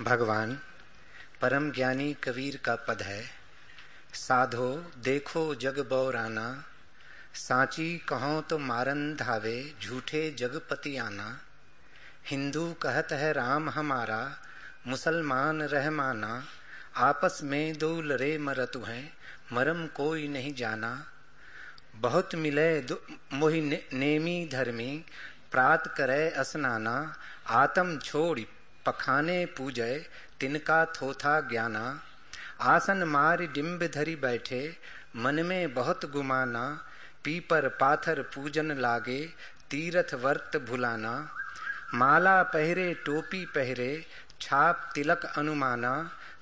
भगवान, परम ज्ञानी कबीर का पद है। साधो, देखो जग बौराना, सांची कहो तो मारन धावे, झूठे जगपति आना। हिंदू कहत है राम हमारा, मुसलमान रहमाना आपस में दो लरे मरतु हैं, मरम कोई नहीं जाना। बहुत मिले मोहि नेमी धर्मी, प्रात करे असनाना, आत्म छोड़ पखाने पूजय तिनका थोथा ज्ञाना। आसन मार डिम्ब धरी बैठे मन में बहुत गुमाना। पीपर पाथर पूजन लागे तीरथ वर्त भुलाना। माला पहरे टोपी पहरे छाप तिलक अनुमाना।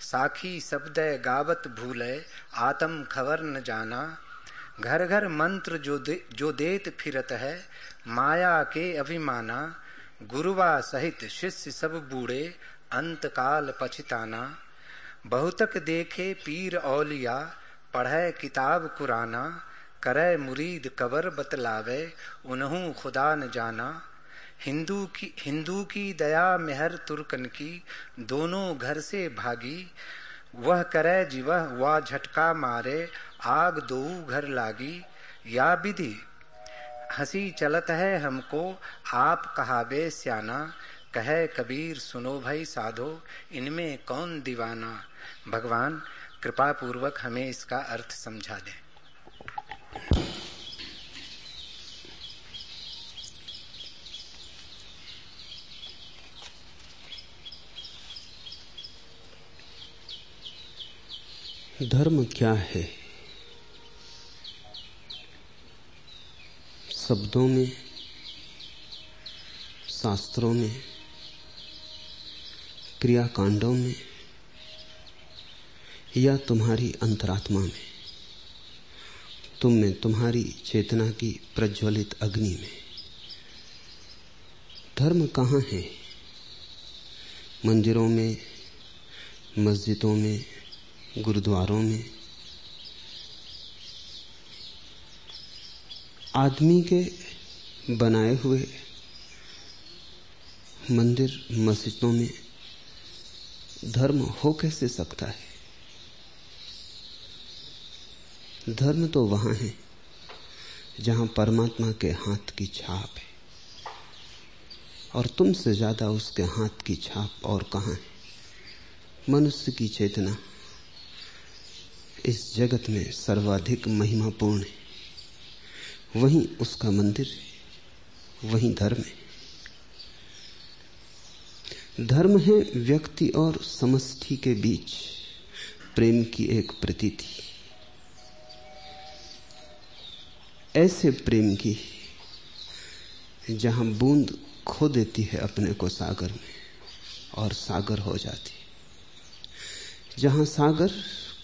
साखी शब्द गावत भूले आत्म खबर न जाना। घर घर मंत्र जो दे, जो देत फिरत है माया के अभिमाना। गुरुवा सहित शिष्य सब बूढ़े अंत काल पछताना, बहुतक देखे पीर औलिया, पढ़े किताब कुराना, करे मुरीद कबर बतलावे, उन्हू खुदा न जाना। हिंदू की हिंदू की दया मेहर तुर्कन की, दोनों घर से भागी। वह करे जीवह वह झटका मारे, आग दो घर लागी। या विधि हँसी चलत है हमको, आप कहावे स्याना। कहे कबीर, सुनो भाई साधो, इनमें कौन दीवाना? भगवान कृपा पूर्वक हमें इसका अर्थ समझा दे। धर्म क्या है? शब्दों में, शास्त्रों में, क्रियाकांडों में, या तुम्हारी अंतरात्मा में, तुम में तुम्हारी चेतना की प्रज्वलित अग्नि में। धर्म कहाँ है? मंदिरों में, मस्जिदों में, गुरुद्वारों में आदमी के बनाए हुए मंदिर मस्जिदों में धर्म हो कैसे सकता है? धर्म तो वहाँ है, जहाँ परमात्मा के हाथ की छाप है। और तुमसे ज़्यादा उसके हाथ की छाप और कहाँ है? मनुष्य की चेतना इस जगत में सर्वाधिक महिमापूर्ण है। वहीं उसका मंदिर वहीं धर्म है। धर्म है व्यक्ति और समष्टि के बीच प्रेम की एक प्रतीति। ऐसे प्रेम की जहाँ बूंद खो देती है अपने को सागर में और सागर हो जाती है। जहाँ सागर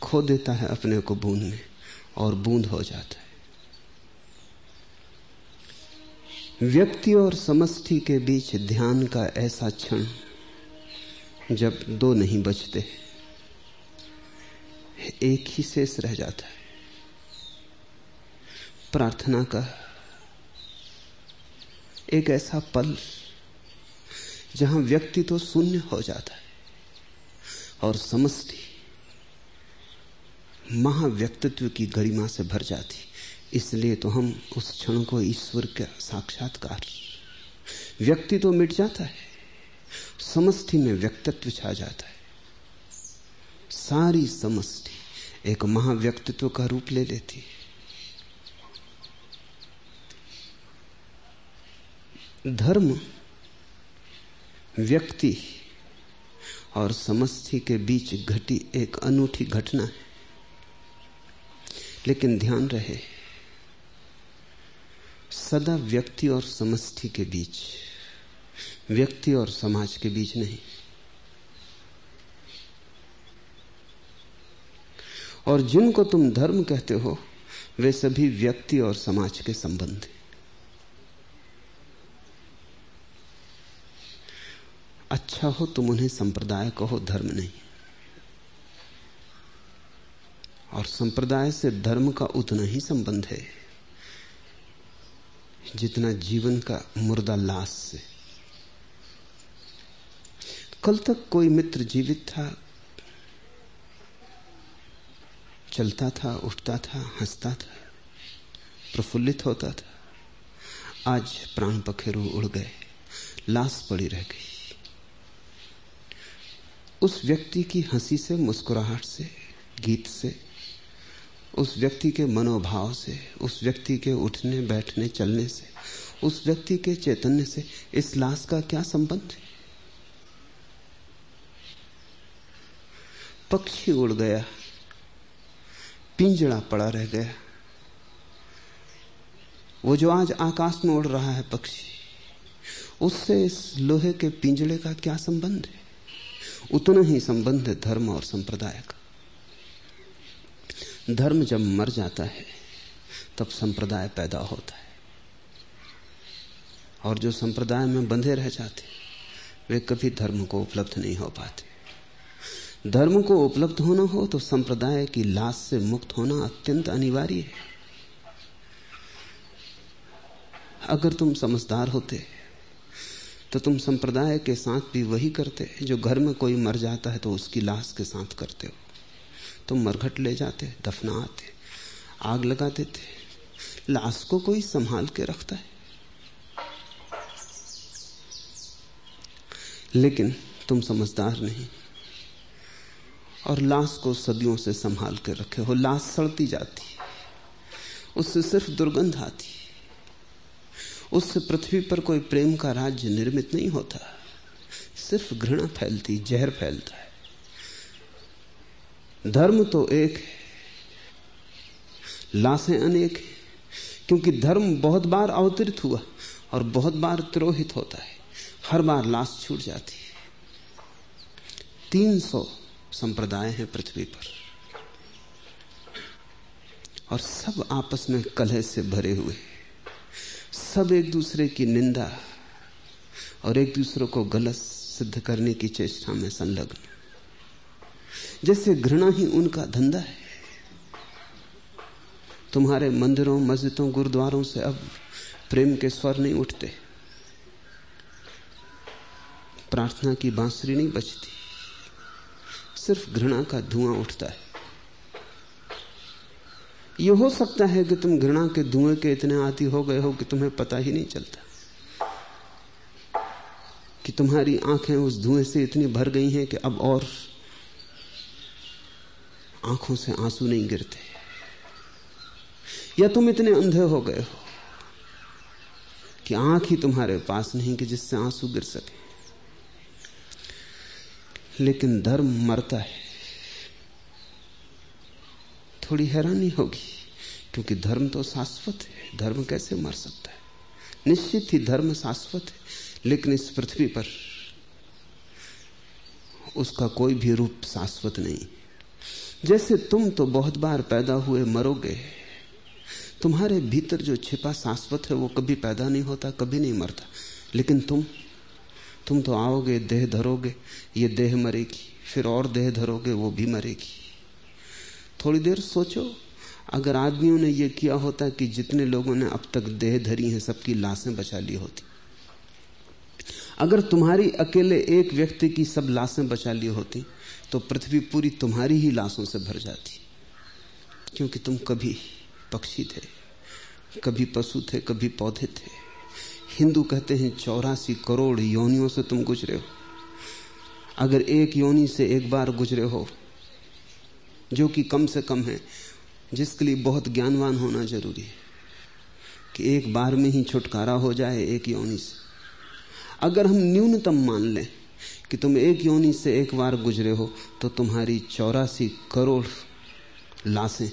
खो देता है अपने को बूंद में और बूंद हो जाता है। व्यक्ति और समष्टि के बीच ध्यान का ऐसा क्षण जब दो नहीं बचते, एक ही शेष रह जाता है। प्रार्थना का एक ऐसा पल जहाँ व्यक्ति तो शून्य हो जाता है और समष्टि महाव्यक्तित्व की गरिमा से भर जाती इसलिए तो हम उस क्षण को ईश्वर का साक्षात्कार। व्यक्ति तो मिट जाता है, समष्टि में व्यक्तित्व छा जाता है। सारी समष्टि एक महाव्यक्तित्व का रूप ले लेती है। धर्म, व्यक्ति और समष्टि के बीच घटी एक अनूठी घटना है। लेकिन ध्यान रहे सदा व्यक्ति और समष्टि के बीच, व्यक्ति और समाज के बीच नहीं। और जिनको तुम धर्म कहते हो, वे सभी व्यक्ति और समाज के संबंध अच्छा हो तुम उन्हें संप्रदाय कहो, धर्म नहीं। और संप्रदाय से धर्म का उतना ही संबंध है। जितना जीवन का मुर्दा लाश से। कल तक कोई मित्र जीवित था, चलता था, उठता था, हंसता था, प्रफुल्लित होता था। आज प्राण पखेरु उड़ गए, लाश पड़ी रह गई। उस व्यक्ति की हँसी से, मुस्कुराहट से, गीत से उस व्यक्ति के मनोभाव से, उस व्यक्ति के उठने, बैठने, चलने से, उस व्यक्ति के चैतन्य से इस लाश का क्या संबंध है? पक्षी उड़ गया, पिंजड़ा पड़ा रह गया। वो जो आज आकाश में उड़ रहा है पक्षी, उससे इस लोहे के पिंजड़े का क्या संबंध है? उतना ही संबंध है धर्म और संप्रदाय का। धर्म जब मर जाता है, तब संप्रदाय पैदा होता है। और जो संप्रदाय में बंधे रह जाते, वे कभी धर्म को उपलब्ध नहीं हो पाते। धर्म को उपलब्ध होना हो तो संप्रदाय की लाश से मुक्त होना अत्यंत अनिवार्य है। अगर तुम समझदार होते तो तुम संप्रदाय के साथ भी वही करते, जो घर में कोई मर जाता है तो उसकी लाश के साथ करते हो। तुम मरघट ले जाते, दफना आते, आग लगा देते। लाश को कोई संभाल के रखता है। लेकिन तुम समझदार नहीं, और लाश को सदियों से संभाल के रखे हो। लाश सड़ती जाती, उससे सिर्फ़ दुर्गंध आती, उससे पृथ्वी पर कोई प्रेम का राज्य निर्मित नहीं होता। सिर्फ़ घृणा फैलती, जहर फैलता है। धर्म तो एक है। लाशें अनेक है, क्योंकि धर्म बहुत बार अवतरित हुआ और बहुत बार तिरोहित होता है। हर बार लाश छूट जाती है। तीन सौ संप्रदाय हैं पृथ्वी पर। और सब आपस में कलह से भरे हुए सब एक दूसरे की निंदा और एक दूसरे को गलत सिद्ध करने की चेष्टा में संलग्न। जैसे घृणा ही उनका धंधा है। तुम्हारे मंदिरों, मस्जिदों, गुरुद्वारों से अब प्रेम के स्वर नहीं उठते। प्रार्थना की बांसुरी नहीं बचती सिर्फ़ घृणा का धुआँ उठता है। यह हो सकता है कि तुम घृणा के धुएँ के इतने आती हो गए हो कि तुम्हें पता ही नहीं चलता। कि तुम्हारी आँखें उस धुएँ से इतनी भर गई हैं कि अब और आँखों से आँसू नहीं गिरते। या तुम इतने अंधे हो गए हो कि आँख ही तुम्हारे पास नहीं कि जिससे आँसू गिर सके। लेकिन धर्म मरता है। थोड़ी हैरानी होगी, क्योंकि धर्म तो शाश्वत है। धर्म कैसे मर सकता है? निश्चित ही धर्म शाश्वत है, लेकिन इस पृथ्वी पर उसका कोई भी रूप शाश्वत नहीं। जैसे तुम तो बहुत बार पैदा हुए मरोगे। तुम्हारे भीतर जो छिपा शाश्वत है, वो कभी पैदा नहीं होता, कभी नहीं मरता। लेकिन तुम तुम तो आओगे, देह धरोगे, ये देह मरेगी, फिर और देह धरोगे, वो भी मरेगी। थोड़ी देर सोचो, अगर आदमियों ने यह किया होता कि जितने लोगों ने अब तक देह धरी हैं, सबकी लाशें बचा ली होती। अगर तुम्हारी अकेले एक व्यक्ति की सब लाशें बचा ली होती तो पृथ्वी पूरी तुम्हारी ही लाशों से भर जाती। क्योंकि तुम कभी पक्षी थे, कभी पशु थे, कभी पौधे थे। हिंदू कहते हैं, चौरासी करोड़ योनियों से तुम गुजरे हो। अगर एक योनि से एक बार गुजरे हो, जो कि कम से कम है, जिसके लिए बहुत ज्ञानवान होना ज़रूरी है, कि एक बार में ही छुटकारा हो जाए एक योनि से। अगर हम न्यूनतम मान लें कि तुम एक योनि से एक बार गुजरे हो तो तुम्हारी चौरासी करोड़ लाशें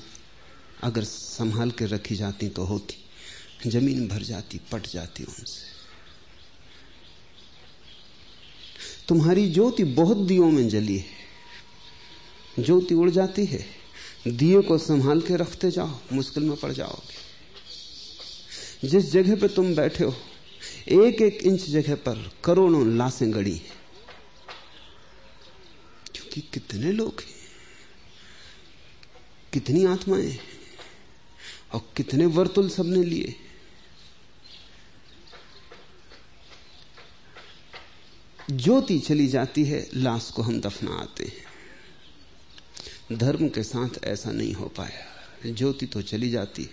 अगर संभाल के रखी जाती तो होती, ज़मीन भर जाती, पट जाती उनसे। तुम्हारी ज्योति बहुत दियों में जली है। ज्योति उड़ जाती है। दिए को संभाल के रखते जाओ, मुश्किल में पड़ जाओगे। जिस जगह पे तुम बैठे हो एक एक इंच जगह पर करोड़ों लाशें गड़ी हैं। क्योंकि कितने लोग हैं? कितनी आत्माएँ और कितने वर्तुल सबने लिए? ज्योति चली जाती है, लाश को हम दफना आते हैं। धर्म के साथ ऐसा नहीं हो पाया। ज्योति तो चली जाती,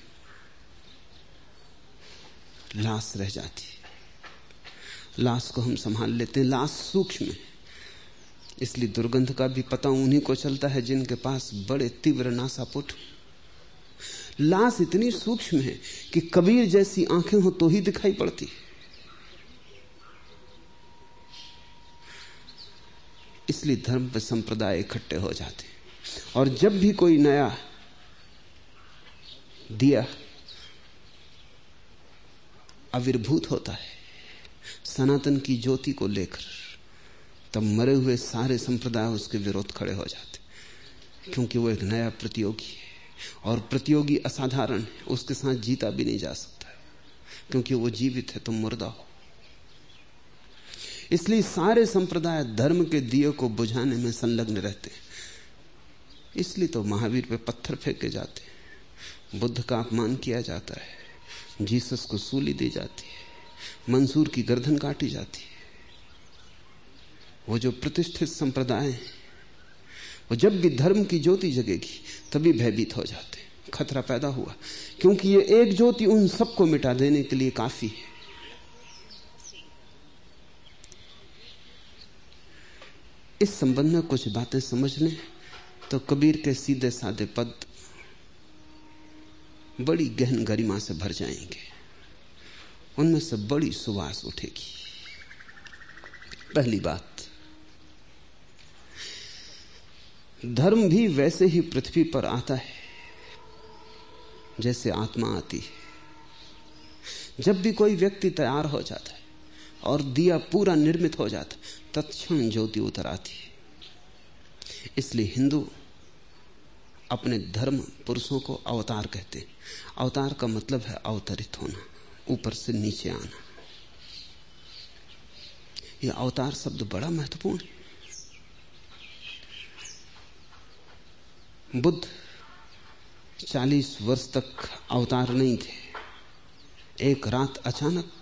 लाश रह जाती। लाश को हम संभाल लेते हैं। लाश सूक्ष्म है। इसलिए दुर्गंध का भी पता उन्हीं को चलता है जिनके पास बड़े तीव्र नासापुट लाश इतनी सूक्ष्म है कि कबीर जैसी आँखें हो तो ही दिखाई पड़ती इसलिए धर्म पर संप्रदाय इकट्ठे हो जाते और जब भी कोई नया दिया आविर्भूत होता है सनातन की ज्योति को लेकर तब मरे हुए सारे संप्रदाय उसके विरोध खड़े हो जाते। क्योंकि वो एक नया प्रतियोगी है और प्रतियोगी असाधारण है, उसके साथ जीता भी नहीं जा सकता। क्योंकि वो जीवित है तुम मुर्दा हो। इसलिए सारे संप्रदाय धर्म के दिए को बुझाने में संलग्न रहते हैं। इसलिए तो महावीर पे पत्थर फेंके जाते हैं। बुद्ध का अपमान किया जाता है। जीसस को सूली दी जाती है। मंसूर की गर्दन काटी जाती है। वो जो प्रतिष्ठित संप्रदाय है, वो जब भी धर्म की ज्योति जगेगी, तभी भयभीत हो जाते खतरा पैदा हुआ। क्योंकि ये एक ज्योति उन सबको मिटा देने के लिए काफ़ी है। इस संबंध में कुछ बातें समझ लें तो कबीर के सीधे साधे पद बड़ी गहन गरिमा से भर जाएँगे। उनमें से बड़ी सुवास उठेगी। पहली बात, धर्म भी वैसे ही पृथ्वी पर आता है, जैसे आत्मा आती है। जब भी कोई व्यक्ति तैयार हो जाता है और दिया पूरा निर्मित हो जाता तत्क्षण ज्योति उतर आती है। इसलिए हिंदू अपने धर्म पुरुषों को अवतार कहते हैं। अवतार का मतलब है अवतरित होना। ऊपर से नीचे आना। यह अवतार शब्द बड़ा महत्वपूर्ण है। बुद्ध चालीस वर्ष तक अवतार नहीं थे। एक रात अचानक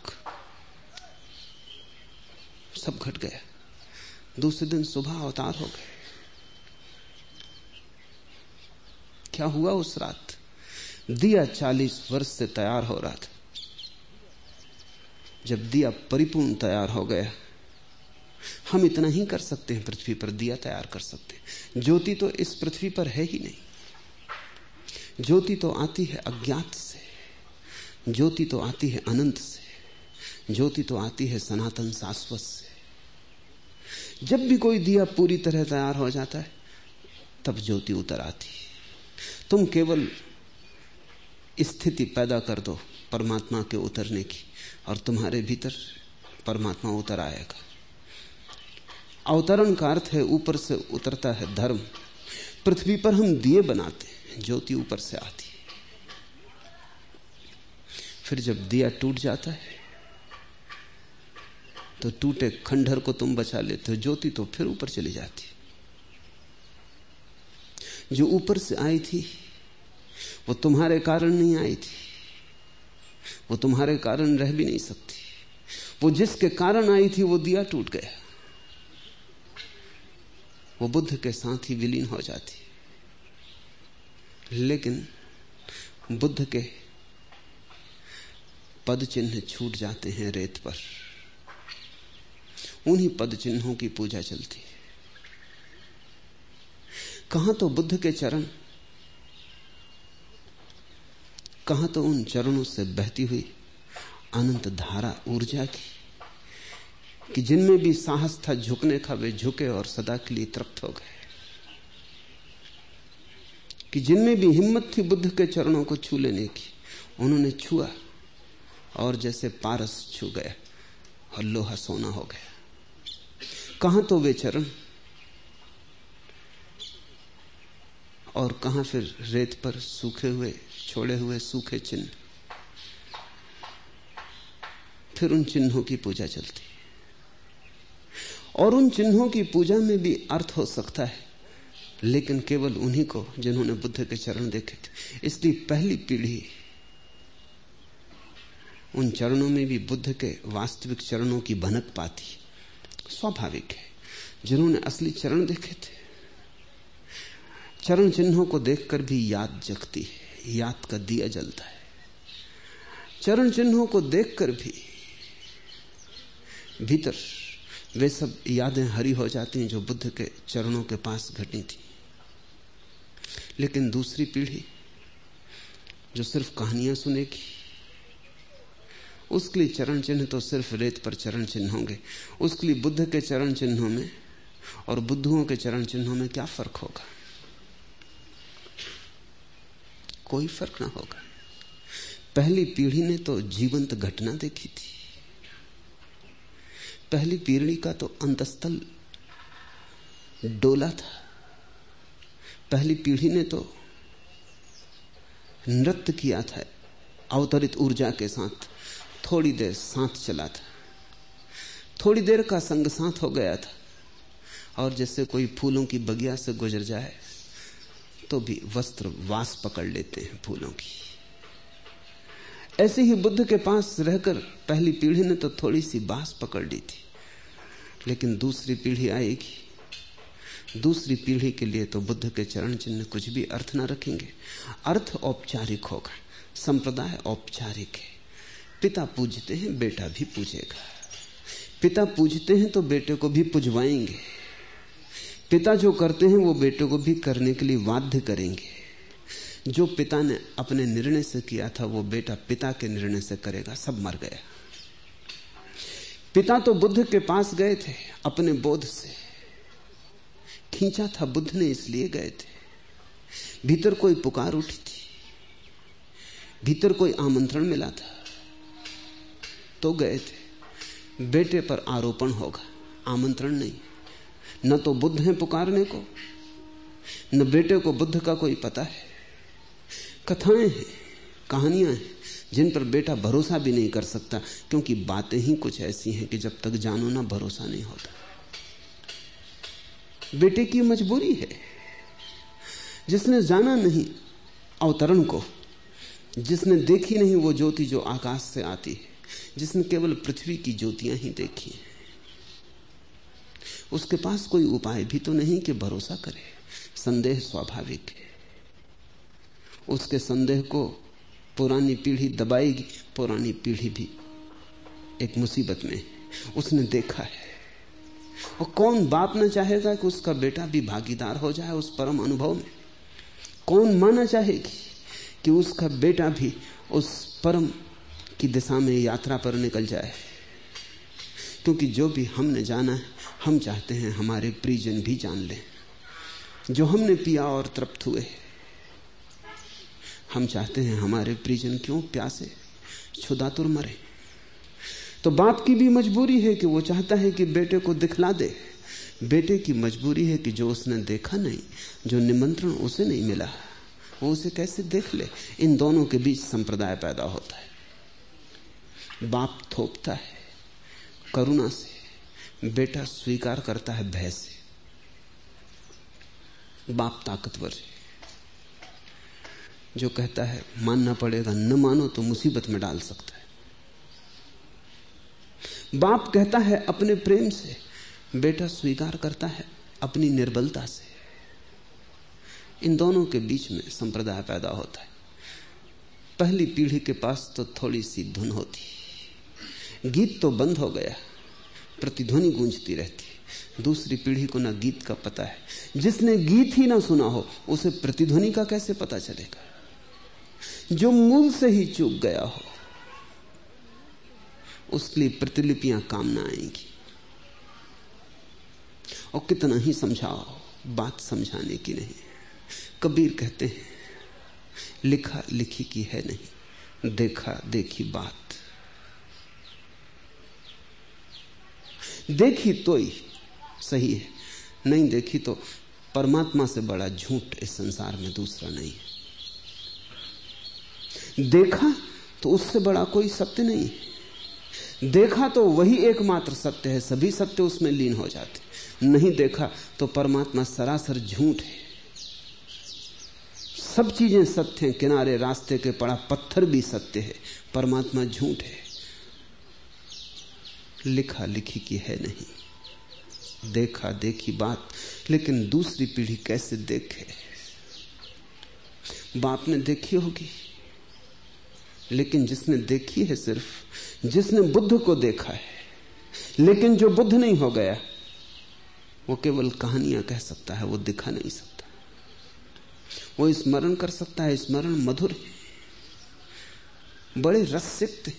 सब घट गया दूसरे दिन सुबह अवतार हो गए। क्या हुआ उस रात? दिया चालीस वर्ष से तैयार हो रहा था। जब दिया परिपूर्ण तैयार हो गया। हम इतना ही कर सकते हैं, पृथ्वी पर दिया तैयार कर सकते हैं। ज्योति तो इस पृथ्वी पर है ही नहीं। ज्योति तो आती है अज्ञात से। ज्योति तो आती है अनंत से। ज्योति तो आती है सनातन शाश्वत से। जब भी कोई दिया पूरी तरह तैयार हो जाता है, तब ज्योति उतर आती है। तुम केवल स्थिति पैदा कर दो परमात्मा के उतरने की। और तुम्हारे भीतर परमात्मा उतर आएगा। अवतरण का अर्थ है ऊपर से उतरता है धर्म। पृथ्वी पर हम दिए बनाते हैं, ज्योति ऊपर से आती है। फिर जब दिया टूट जाता है तो टूटे खंडहर को तुम बचा लेते हो, ज्योति तो फिर ऊपर चली जाती जो ऊपर से आई थी, वो तुम्हारे कारण नहीं आई थी। वो तुम्हारे कारण रह भी नहीं सकती। वो जिसके कारण आई थी, वो दिया टूट गया। वो बुद्ध के साथ ही विलीन हो जाती। लेकिन बुद्ध के पद चिन्ह छूट जाते हैं रेत पर। उन्हीं पद चिन्हों की पूजा चलती। है कहाँ तो बुद्ध के चरण कहाँ तो उन चरणों से बहती हुई अनंत धारा ऊर्जा की, कि जिनमें भी साहस था झुकने का, वे झुके और सदा के लिए तृप्त हो गए। कि जिनमें भी हिम्मत थी बुद्ध के चरणों को छू लेने की, उन्होंने छुआ और जैसे पारस छू गया और लोहा सोना हो गया। कहाँ तो वे चरण और कहा फिर रेत पर सूखे हुए छोड़े हुए सूखे चिन्ह। फिर उन चिन्हों की पूजा चलती और उन चिन्हों की पूजा में भी अर्थ हो सकता है, लेकिन केवल उन्हीं को जिन्होंने बुद्ध के चरण देखे थे। इसलिए पहली पीढ़ी उन चरणों में भी बुद्ध के वास्तविक चरणों की भनक पाती स्वाभाविक है, जिन्होंने असली चरण देखे थे। चरण चिन्हों को देखकर भी याद जगती है। याद का दिया जलता है। चरण चिन्हों को देखकर भी भीतर वे सब यादें हरी हो जाती हैं जो बुद्ध के चरणों के पास घटी थी। लेकिन दूसरी पीढ़ी जो सिर्फ़ कहानियाँ सुनेगी, उसके लिए चरण चिन्ह तो सिर्फ़ रेत पर चरण चिन्ह होंगे। उसके लिए बुद्ध के चरण चिन्हों में और बुद्धुओं के चरण चिन्हों में क्या फ़र्क होगा? कोई फ़र्क ना होगा। पहली पीढ़ी ने तो जीवंत घटना देखी थी। पहली पीढ़ी का तो अंतस्थल डोला था। पहली पीढ़ी ने तो नृत्य किया था, अवतरित ऊर्जा के साथ थोड़ी देर साथ चला था। थोड़ी देर का संग साथ हो गया था। और जैसे कोई फूलों की बगिया से गुजर जाए तो भी वस्त्र वास पकड़ लेते हैं फूलों की। ऐसे ही बुद्ध के पास रहकर पहली पीढ़ी ने तो थोड़ी सी बास पकड़ ली थी, लेकिन दूसरी पीढ़ी आएगी। दूसरी पीढ़ी के लिए तो बुद्ध के चरण चिन्ह कुछ भी अर्थ ना रखेंगे। अर्थ औपचारिक होगा, संप्रदाय औपचारिक है। पिता पूजते हैं, बेटा भी पूजेगा। पिता पूजते हैं तो बेटे को भी पुजवाएँगे। पिता जो करते हैं वो बेटे को भी करने के लिए बाध्य करेंगे। जो पिता ने अपने निर्णय से किया था, वो बेटा पिता के निर्णय से करेगा, सब मर गया। पिता तो बुद्ध के पास गए थे, अपने बोध से। खींचा था, बुद्ध ने इसलिए गए थे। भीतर कोई पुकार उठी थी, भीतर कोई आमंत्रण मिला था तो गए थे। बेटे पर आरोपण होगा, आमंत्रण नहीं। न तो बुद्ध है पुकारने को, न बेटे को बुद्ध का कोई पता है। कथाएँ हैं, कहानियाँ हैं, जिन पर बेटा भरोसा भी नहीं कर सकता, क्योंकि बातें ही कुछ ऐसी हैं कि जब तक जानो ना भरोसा नहीं होता। बेटे की मजबूरी है, जिसने जाना नहीं अवतरण को, जिसने देखी नहीं वो ज्योति जो आकाश से आती है, जिसने केवल पृथ्वी की ज्योतियाँ ही देखी हैं। उसके पास कोई उपाय भी तो नहीं कि भरोसा करे। संदेह स्वाभाविक है। उसके संदेह को पुरानी पीढ़ी दबाएगी, पुरानी पीढ़ी भी एक मुसीबत में उसने देखा है। और कौन बाप ना चाहेगा कि उसका बेटा भी भागीदार हो जाए उस परम अनुभव में? कौन माना चाहेगी कि उसका बेटा भी उस परम की दिशा में यात्रा पर निकल जाए? क्योंकि जो भी हमने जाना है हम चाहते हैं हमारे प्रिजन भी जान लें, जो हमने पिया और तृप्त हुए। हम चाहते हैं हमारे प्रिजन क्यों प्यासे छुदातुर मरे। तो बाप की भी मजबूरी है कि वो चाहता है कि बेटे को दिखला दे। बेटे की मजबूरी है कि जो उसने देखा नहीं, जो निमंत्रण उसे नहीं मिला, वो उसे कैसे देख ले? इन दोनों के बीच संप्रदाय पैदा होता है। बाप थोपता है करुणा से। बेटा स्वीकार करता है भय से। बाप ताकतवर जो कहता है मानना पड़ेगा, न मानो तो मुसीबत में डाल सकता है। बाप कहता है, अपने प्रेम से। बेटा स्वीकार करता है, अपनी निर्बलता से। इन दोनों के बीच में संप्रदाय पैदा होता है। पहली पीढ़ी के पास तो थोड़ी सी धुन होती। गीत तो बंद हो गया। प्रतिध्वनि गूंजती रहती है। दूसरी पीढ़ी को ना गीत का पता है। जिसने गीत ही ना सुना हो, उसे प्रतिध्वनि का कैसे पता चलेगा? जो मूल से ही चूक गया हो, उसके लिए प्रतिलिपियाँ काम ना आएँगी। और कितना ही समझाओ, बात समझाने की नहीं कबीर कहते हैं, लिखा लिखी की है नहीं, देखा देखी बात। देखी तो ही सही है। नहीं देखी तो परमात्मा से बड़ा झूठ इस संसार में दूसरा नहीं है। देखा तो उससे बड़ा कोई सत्य नहीं देखा तो वही एकमात्र सत्य है, सभी सत्य उसमें लीन हो जाते नहीं देखा तो परमात्मा सरासर झूठ है। सब चीज़ें सत्य हैं, किनारे, रास्ते के पड़ा पत्थर भी सत्य है, परमात्मा झूठ है। लिखा लिखी की है नहीं। देखा देखी बात, लेकिन दूसरी पीढ़ी कैसे देखे? बाप ने देखी होगी। लेकिन जिसने देखी है सिर्फ़, जिसने बुद्ध को देखा है, लेकिन जो बुद्ध नहीं हो गया, वो केवल कहानियाँ कह सकता है, वो दिखा नहीं सकता। वो स्मरण कर सकता है, स्मरण मधुर बड़े रस सिक्त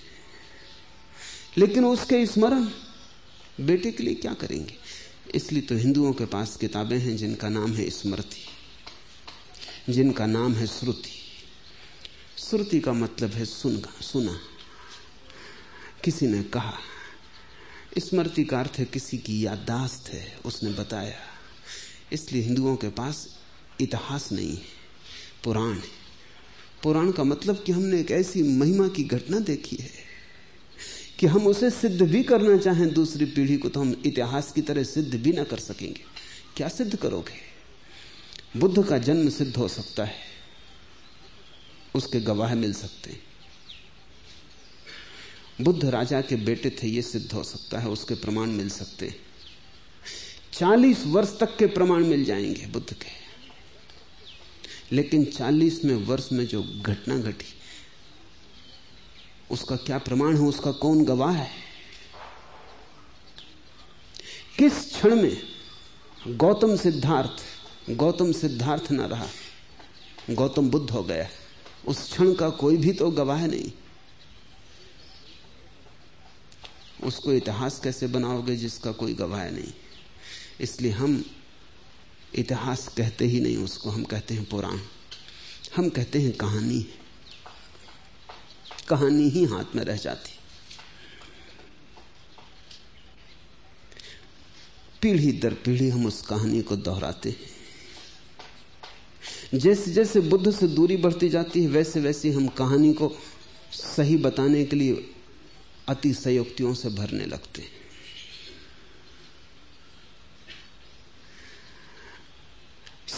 लेकिन उसके स्मरण बेटे के लिए क्या करेंगे? इसलिए तो हिंदुओं के पास किताबें हैं जिनका नाम है स्मृति। जिनका नाम है श्रुति। श्रुति का मतलब है सुनगा, सुना। किसी ने कहा, स्मृति का अर्थ है किसी की याददाश्त है। उसने बताया, इसलिए हिंदुओं के पास इतिहास नहीं है, पुराण है। पुराण का मतलब कि हमने एक ऐसी महिमा की घटना देखी है। कि हम उसे सिद्ध भी करना चाहें, दूसरी पीढ़ी को तो हम इतिहास की तरह सिद्ध भी ना कर सकेंगे। क्या सिद्ध करोगे? बुद्ध का जन्म सिद्ध हो सकता है। उसके गवाह मिल सकते हैं। बुद्ध राजा के बेटे थे, ये सिद्ध हो सकता है, उसके प्रमाण मिल सकते हैं। चालीस वर्ष तक के प्रमाण मिल जाएँगे बुद्ध के। लेकिन चालीसवें वर्ष में जो घटना घटी उसका क्या प्रमाण है? उसका कौन गवाह है? किस क्षण में गौतम सिद्धार्थ गौतम सिद्धार्थ न रहा? गौतम बुद्ध हो गया। उस क्षण का कोई भी तो गवाह नहीं। उसको इतिहास कैसे बनाओगे जिसका कोई गवाह नहीं? इसलिए हम इतिहास कहते ही नहीं, उसको हम कहते हैं पुराण। हम कहते हैं कहानी। कहानी ही हाथ में रह जाती। पीढ़ी दर पीढ़ी हम उस कहानी को दोहराते हैं। जैसे जैसे बुद्ध से दूरी बढ़ती जाती है, वैसे वैसे हम कहानी को सही बताने के लिए अति संयुक्तियों से भरने लगते हैं।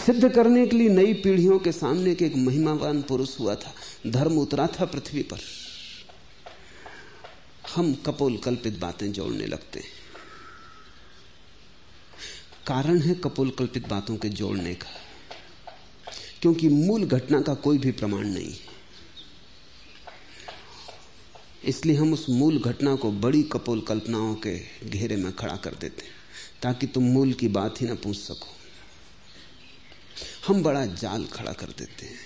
सिद्ध करने के लिए नई पीढ़ियों के सामने के एक महिमावान पुरुष हुआ था, धर्म उतरा था पृथ्वी पर। हम कपोल कल्पित बातें जोड़ने लगते हैं। कारण है कपोल कल्पित बातों के जोड़ने का, क्योंकि मूल घटना का कोई भी प्रमाण नहीं है। इसलिए हम उस मूल घटना को बड़ी कपोल कल्पनाओं के घेरे में खड़ा कर देते हैं, ताकि तुम मूल की बात ही ना पूछ सको। हम बड़ा जाल खड़ा कर देते हैं।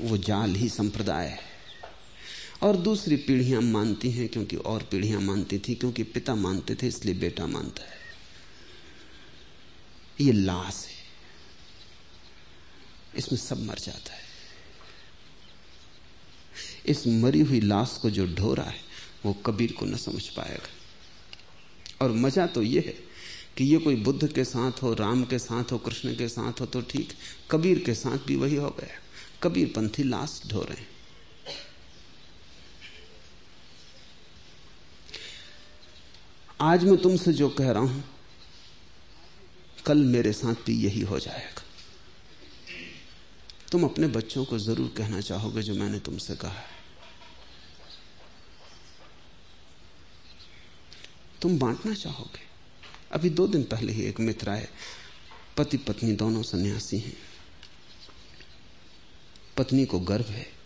वो जाल ही संप्रदाय है। और दूसरी पीढ़ियाँ मानती हैं क्योंकि और पीढ़ियाँ मानती थी, क्योंकि पिता मानते थे, इसलिए बेटा मानता है। ये लाश है। इसमें सब मर जाता है। इस मरी हुई लाश को जो ढो रहा है, वो कबीर को न समझ पाएगा। और मज़ा तो ये है कि ये कोई बुद्ध के साथ हो, राम के साथ हो, कृष्ण के साथ हो तो ठीक, कबीर के साथ भी वही हो गया। कबीर पंथी लाश ढो रहे हैं। आज मैं तुमसे जो कह रहा हूँ, कल मेरे साथ भी यही हो जाएगा। तुम अपने बच्चों को ज़रूर कहना चाहोगे जो मैंने तुमसे कहा है। तुम बांटना चाहोगे। अभी दो दिन पहले ही एक मित्र आए। पति पत्नी दोनों सन्यासी हैं। पत्नी को गर्व है।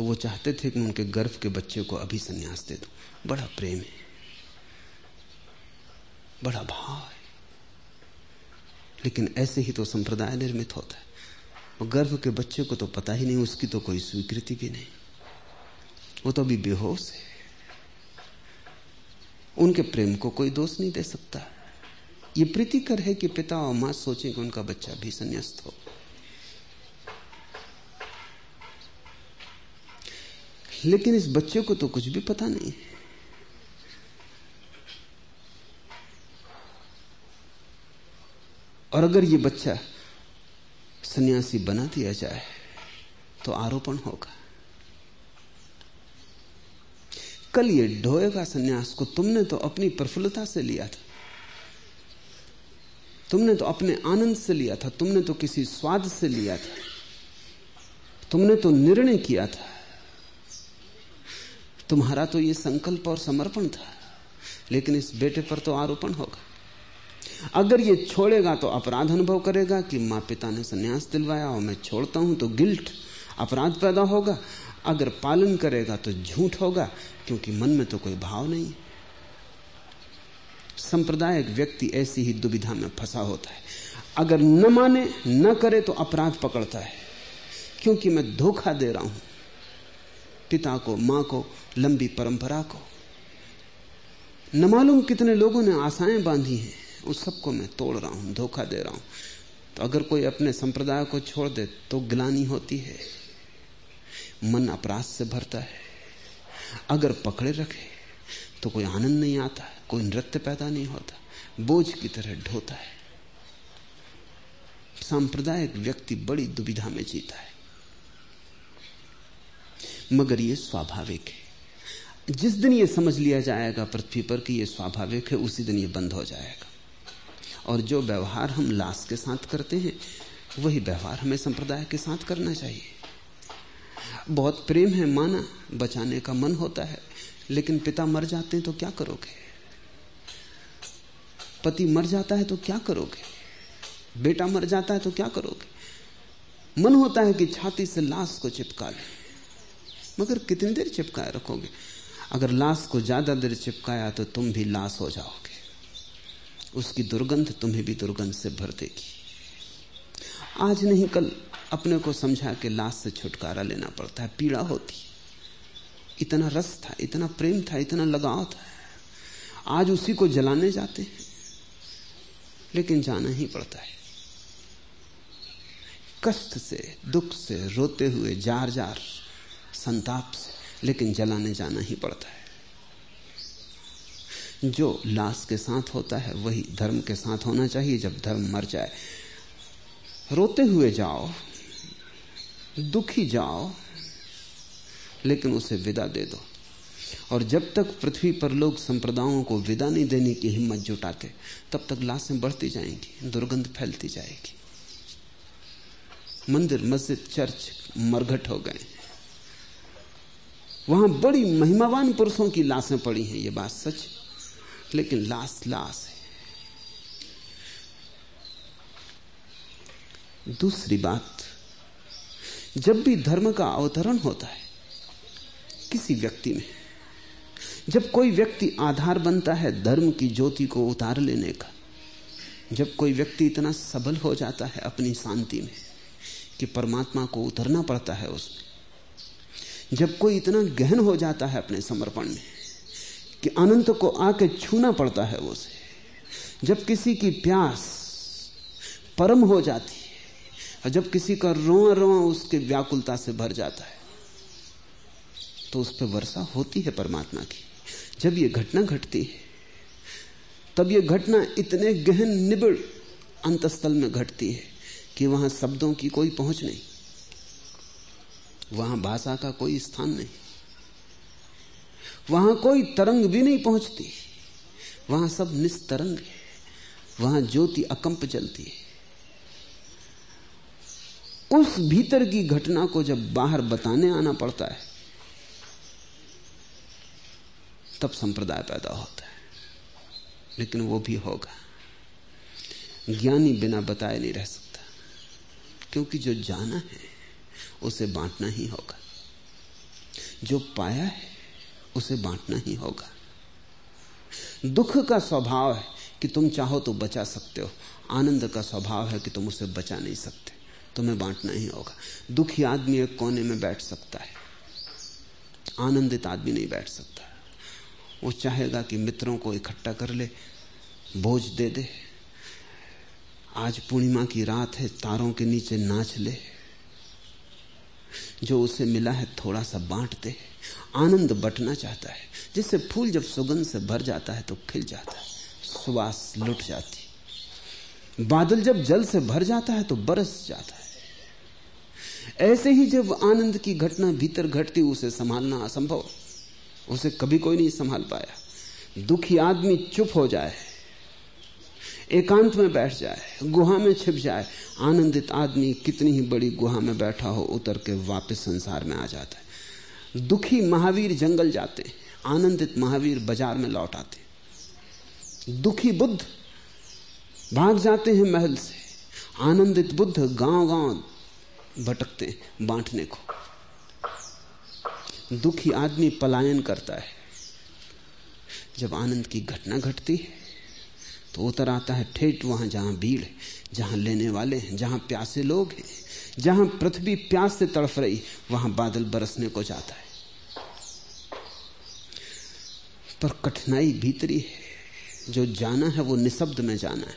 तो वो चाहते थे कि उनके गर्भ के बच्चे को अभी संन्यास दे दो। बड़ा प्रेम है। बड़ा भाव है। लेकिन ऐसे ही तो संप्रदाय निर्मित होता है। गर्भ के बच्चे को तो पता ही नहीं, उसकी तो कोई स्वीकृति भी नहीं। वो तो अभी बेहोश है। उनके प्रेम को कोई दोष नहीं दे सकता। ये प्रीतिकर है कि पिता और माँ सोचें कि उनका बच्चा भी संन्यास्त हो। लेकिन इस बच्चे को तो कुछ भी पता नहीं और अगर ये बच्चा सन्यासी बना दिया जाए तो आरोपण होगा। कल ये ढोएगा सन्यास को तुमने तो अपनी प्रफुल्लता से लिया था। तुमने तो अपने आनंद से लिया था, तुमने तो किसी स्वाद से लिया था। तुमने तो निर्णय किया था। तुम्हारा तो ये संकल्प और समर्पण था, लेकिन इस बेटे पर तो आरोपण होगा। अगर ये छोड़ेगा तो अपराध अनुभव करेगा कि माँ पिता ने संन्यास दिलवाया और मैं छोड़ता हूँ तो गिल्ट अपराध पैदा होगा। अगर पालन करेगा तो झूठ होगा, क्योंकि मन में तो कोई भाव नहीं। संप्रदायिक व्यक्ति ऐसी ही दुविधा में फंसा होता है। अगर न माने, न करे तो अपराध पकड़ता है, क्योंकि मैं धोखा दे रहा हूँ। पिता को, माँ को लंबी परंपरा को। न मालूम कितने लोगों ने आशाएँ बांधी हैं, उस सबको मैं तोड़ रहा हूँ, धोखा दे रहा हूँ। तो अगर कोई अपने संप्रदाय को छोड़ दे तो गिलानी होती है। मन अपराध से भरता है। अगर पकड़े रखे तो कोई आनंद नहीं आता, कोई नृत्य पैदा नहीं होता, बोझ की तरह ढोता है। सांप्रदायिक व्यक्ति बड़ी दुविधा में जीता है। मगर यह स्वाभाविक है। जिस दिन यह समझ लिया जाएगा पृथ्वी पर कि यह स्वाभाविक है, उसी दिन यह बंद हो जाएगा। और जो व्यवहार हम लाश के साथ करते हैं, वही व्यवहार हमें संप्रदाय के साथ करना चाहिए। बहुत प्रेम है माना, बचाने का मन होता है, लेकिन पिता मर जाते हैं तो क्या करोगे? पति मर जाता है तो क्या करोगे? बेटा मर जाता है तो क्या करोगे? मन होता है कि छाती से लाश को चिपका लें, मगर कितनी देर चिपकाए रखोगे? अगर लाश को ज़्यादा देर चिपकाया तो तुम भी लाश हो जाओगे। उसकी दुर्गंध तुम्हें भी दुर्गंध से भर देगी। आज नहीं, कल अपने को समझा कि लाश से छुटकारा लेना पड़ता है। पीड़ा होती। इतना रस था, इतना प्रेम था, इतना लगाव था। आज उसी को जलाने जाते हैं। लेकिन जाना ही पड़ता है। कष्ट से, दुख से रोते हुए जार जार संताप से लेकिन जलाने जाना ही पड़ता है। जो लाश के साथ होता है, वही धर्म के साथ होना चाहिए। जब धर्म मर जाए, रोते हुए जाओ, दुखी जाओ, लेकिन उसे विदा दे दो। और जब तक पृथ्वी पर लोग संप्रदायों को विदा नहीं देने की हिम्मत जुटाते, तब तक लाशें बढ़ती जाएँगी, दुर्गंध फैलती जाएगी। मंदिर, मस्जिद, चर्च मरघट हो गए। वहाँ बड़ी महिमावान पुरुषों की लाशें पड़ी हैं, ये बात सच लेकिन लाश लाश है। दूसरी बात, जब भी धर्म का अवतरण होता है, किसी व्यक्ति में, जब कोई व्यक्ति आधार बनता है धर्म की ज्योति को उतार लेने का, जब कोई व्यक्ति इतना सबल हो जाता है अपनी शांति में कि परमात्मा को उतरना पड़ता है उसमें जब कोई इतना गहन हो जाता है अपने समर्पण में कि अनंत को आके छूना पड़ता है उसे, जब किसी की प्यास परम हो जाती है और जब किसी का रोआ रोआ उसके व्याकुलता से भर जाता है तो उस पर वर्षा होती है परमात्मा की। जब ये घटना घटती है, तब ये घटना इतने गहन निबिड़ अंतस्थल में घटती है कि वहाँ शब्दों की कोई पहुँच नहीं। वहाँ भाषा का कोई स्थान नहीं। वहाँ कोई तरंग भी नहीं पहुँचती। वहाँ सब निस्तरंग है। वहाँ ज्योति अकंप जलती है। उस भीतर की घटना को जब बाहर बताने आना पड़ता है, तब संप्रदाय पैदा होता है। लेकिन वो भी होगा। ज्ञानी बिना बताए नहीं रह सकता। क्योंकि जो जाना है उसे बांटना ही होगा। जो पाया है, उसे बांटना ही होगा। दुख का स्वभाव है कि तुम चाहो तो बचा सकते हो। आनंद का स्वभाव है कि तुम उसे बचा नहीं सकते। तुम्हें बांटना ही होगा। दुखी आदमी एक कोने में बैठ सकता है। आनंदित आदमी नहीं बैठ सकता। वो चाहेगा कि मित्रों को इकट्ठा कर ले बोझ दे दे। आज पूर्णिमा की रात है, तारों के नीचे नाच ले। जो उसे मिला है, थोड़ा सा बांट दे। आनंद बटना चाहता है। जिससे फूल जब सुगंध से भर जाता है तो खिल जाता है। सुवास लुट जाती बादल जब जल से भर जाता है तो बरस जाता है। ऐसे ही जब आनंद की घटना भीतर घटती, उसे संभालना असंभव। उसे कभी कोई नहीं संभाल पाया। दुखी आदमी चुप हो जाए। एकांत में बैठ जाए, गुहा में छिप जाए, आनंदित आदमी कितनी ही बड़ी गुहा में बैठा हो, उतर के वापस संसार में आ जाता है। दुखी महावीर जंगल जाते, आनंदित महावीर बाज़ार में लौट आते। दुखी बुद्ध भाग जाते हैं महल से, आनंदित बुद्ध गाँव गाँव भटकते बांटने को। दुखी आदमी पलायन करता है, जब आनंद की घटना घटती है तो उतर आता है ठेठ वहाँ जहाँ भीड़ है, जहाँ लेने वाले हैं, जहाँ प्यासे लोग हैं, जहाँ पृथ्वी प्यास से तड़फ रही, वहाँ बादल बरसने को जाता है। पर कठिनाई भीतरी है। जो जाना है वो निशब्द में जाना है।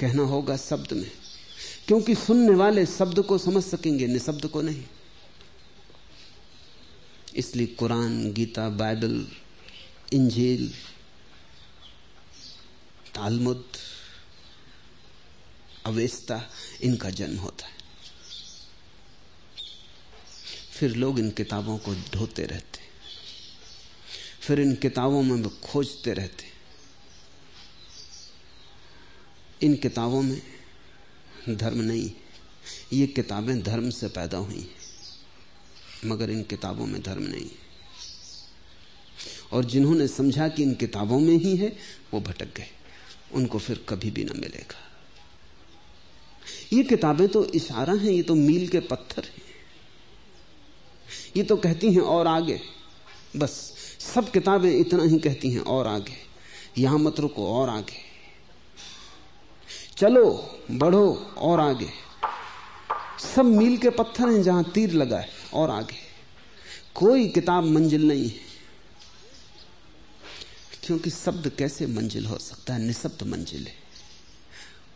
कहना होगा शब्द में। क्योंकि सुनने वाले शब्द को समझ सकेंगे, निशब्द को नहीं। इसलिए कुरान, गीता, बाइबल, इंजील तालमुद, अवेस्ता, इनका जन्म होता है। फिर लोग इन किताबों को ढोते रहते फिर इन किताबों में खोजते रहते इन किताबों में धर्म नहीं ये किताबें धर्म से पैदा हुई मगर इन किताबों में धर्म नहीं और जिन्होंने समझा कि इन किताबों में ही है, वो भटक गए। उनको फिर कभी भी ना मिलेगा। ये किताबें तो इशारा हैं, ये तो मील के पत्थर हैं। ये तो कहती हैं और आगे। बस, सब किताबें इतना ही कहती हैं और आगे। यहाँ मत रुको, और आगे। चलो, बढ़ो, और आगे। सब मील के पत्थर हैं जहाँ तीर लगा है, और आगे। कोई किताब मंजिल नहीं है। क्योंकि शब्द कैसे मंजिल हो सकता है? निशब्द मंजिल है।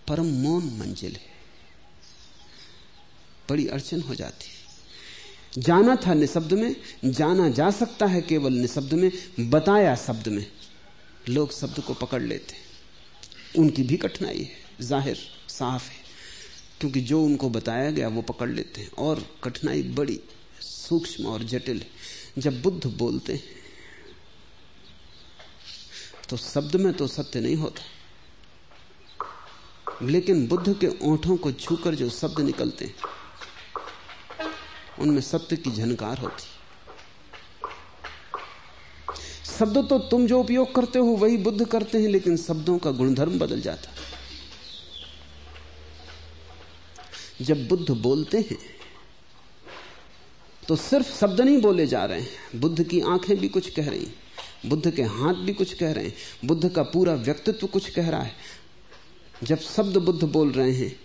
परम मौन मंजिल है। बड़ी अड़चन हो जाती जाना था निशब्द में, जाना जा सकता है केवल निशब्द में, बताया शब्द में। लोग शब्द को पकड़ लेते हैं। उनकी भी कठिनाई है। ज़ाहिर, साफ़ है। क्योंकि जो उनको बताया गया, वो पकड़ लेते हैं। और कठिनाई बड़ी, सूक्ष्म और जटिल है। जब बुद्ध बोलते हैं तो शब्द में तो सत्य नहीं होता। लेकिन बुद्ध के ओंठों को छूकर जो शब्द निकलते हैं, उनमें सत्य की झनकार होती शब्द तो तुम जो उपयोग करते हो, वही बुद्ध करते हैं, लेकिन शब्दों का गुणधर्म बदल जाता जब बुद्ध बोलते हैं तो सिर्फ़ शब्द नहीं बोले जा रहे हैं, बुद्ध की आँखें भी कुछ कह रही हैं। बुद्ध के हाथ भी कुछ कह रहे हैं, बुद्ध का पूरा व्यक्तित्व कुछ कह रहा है। जब शब्द बुद्ध बोल रहे हैं,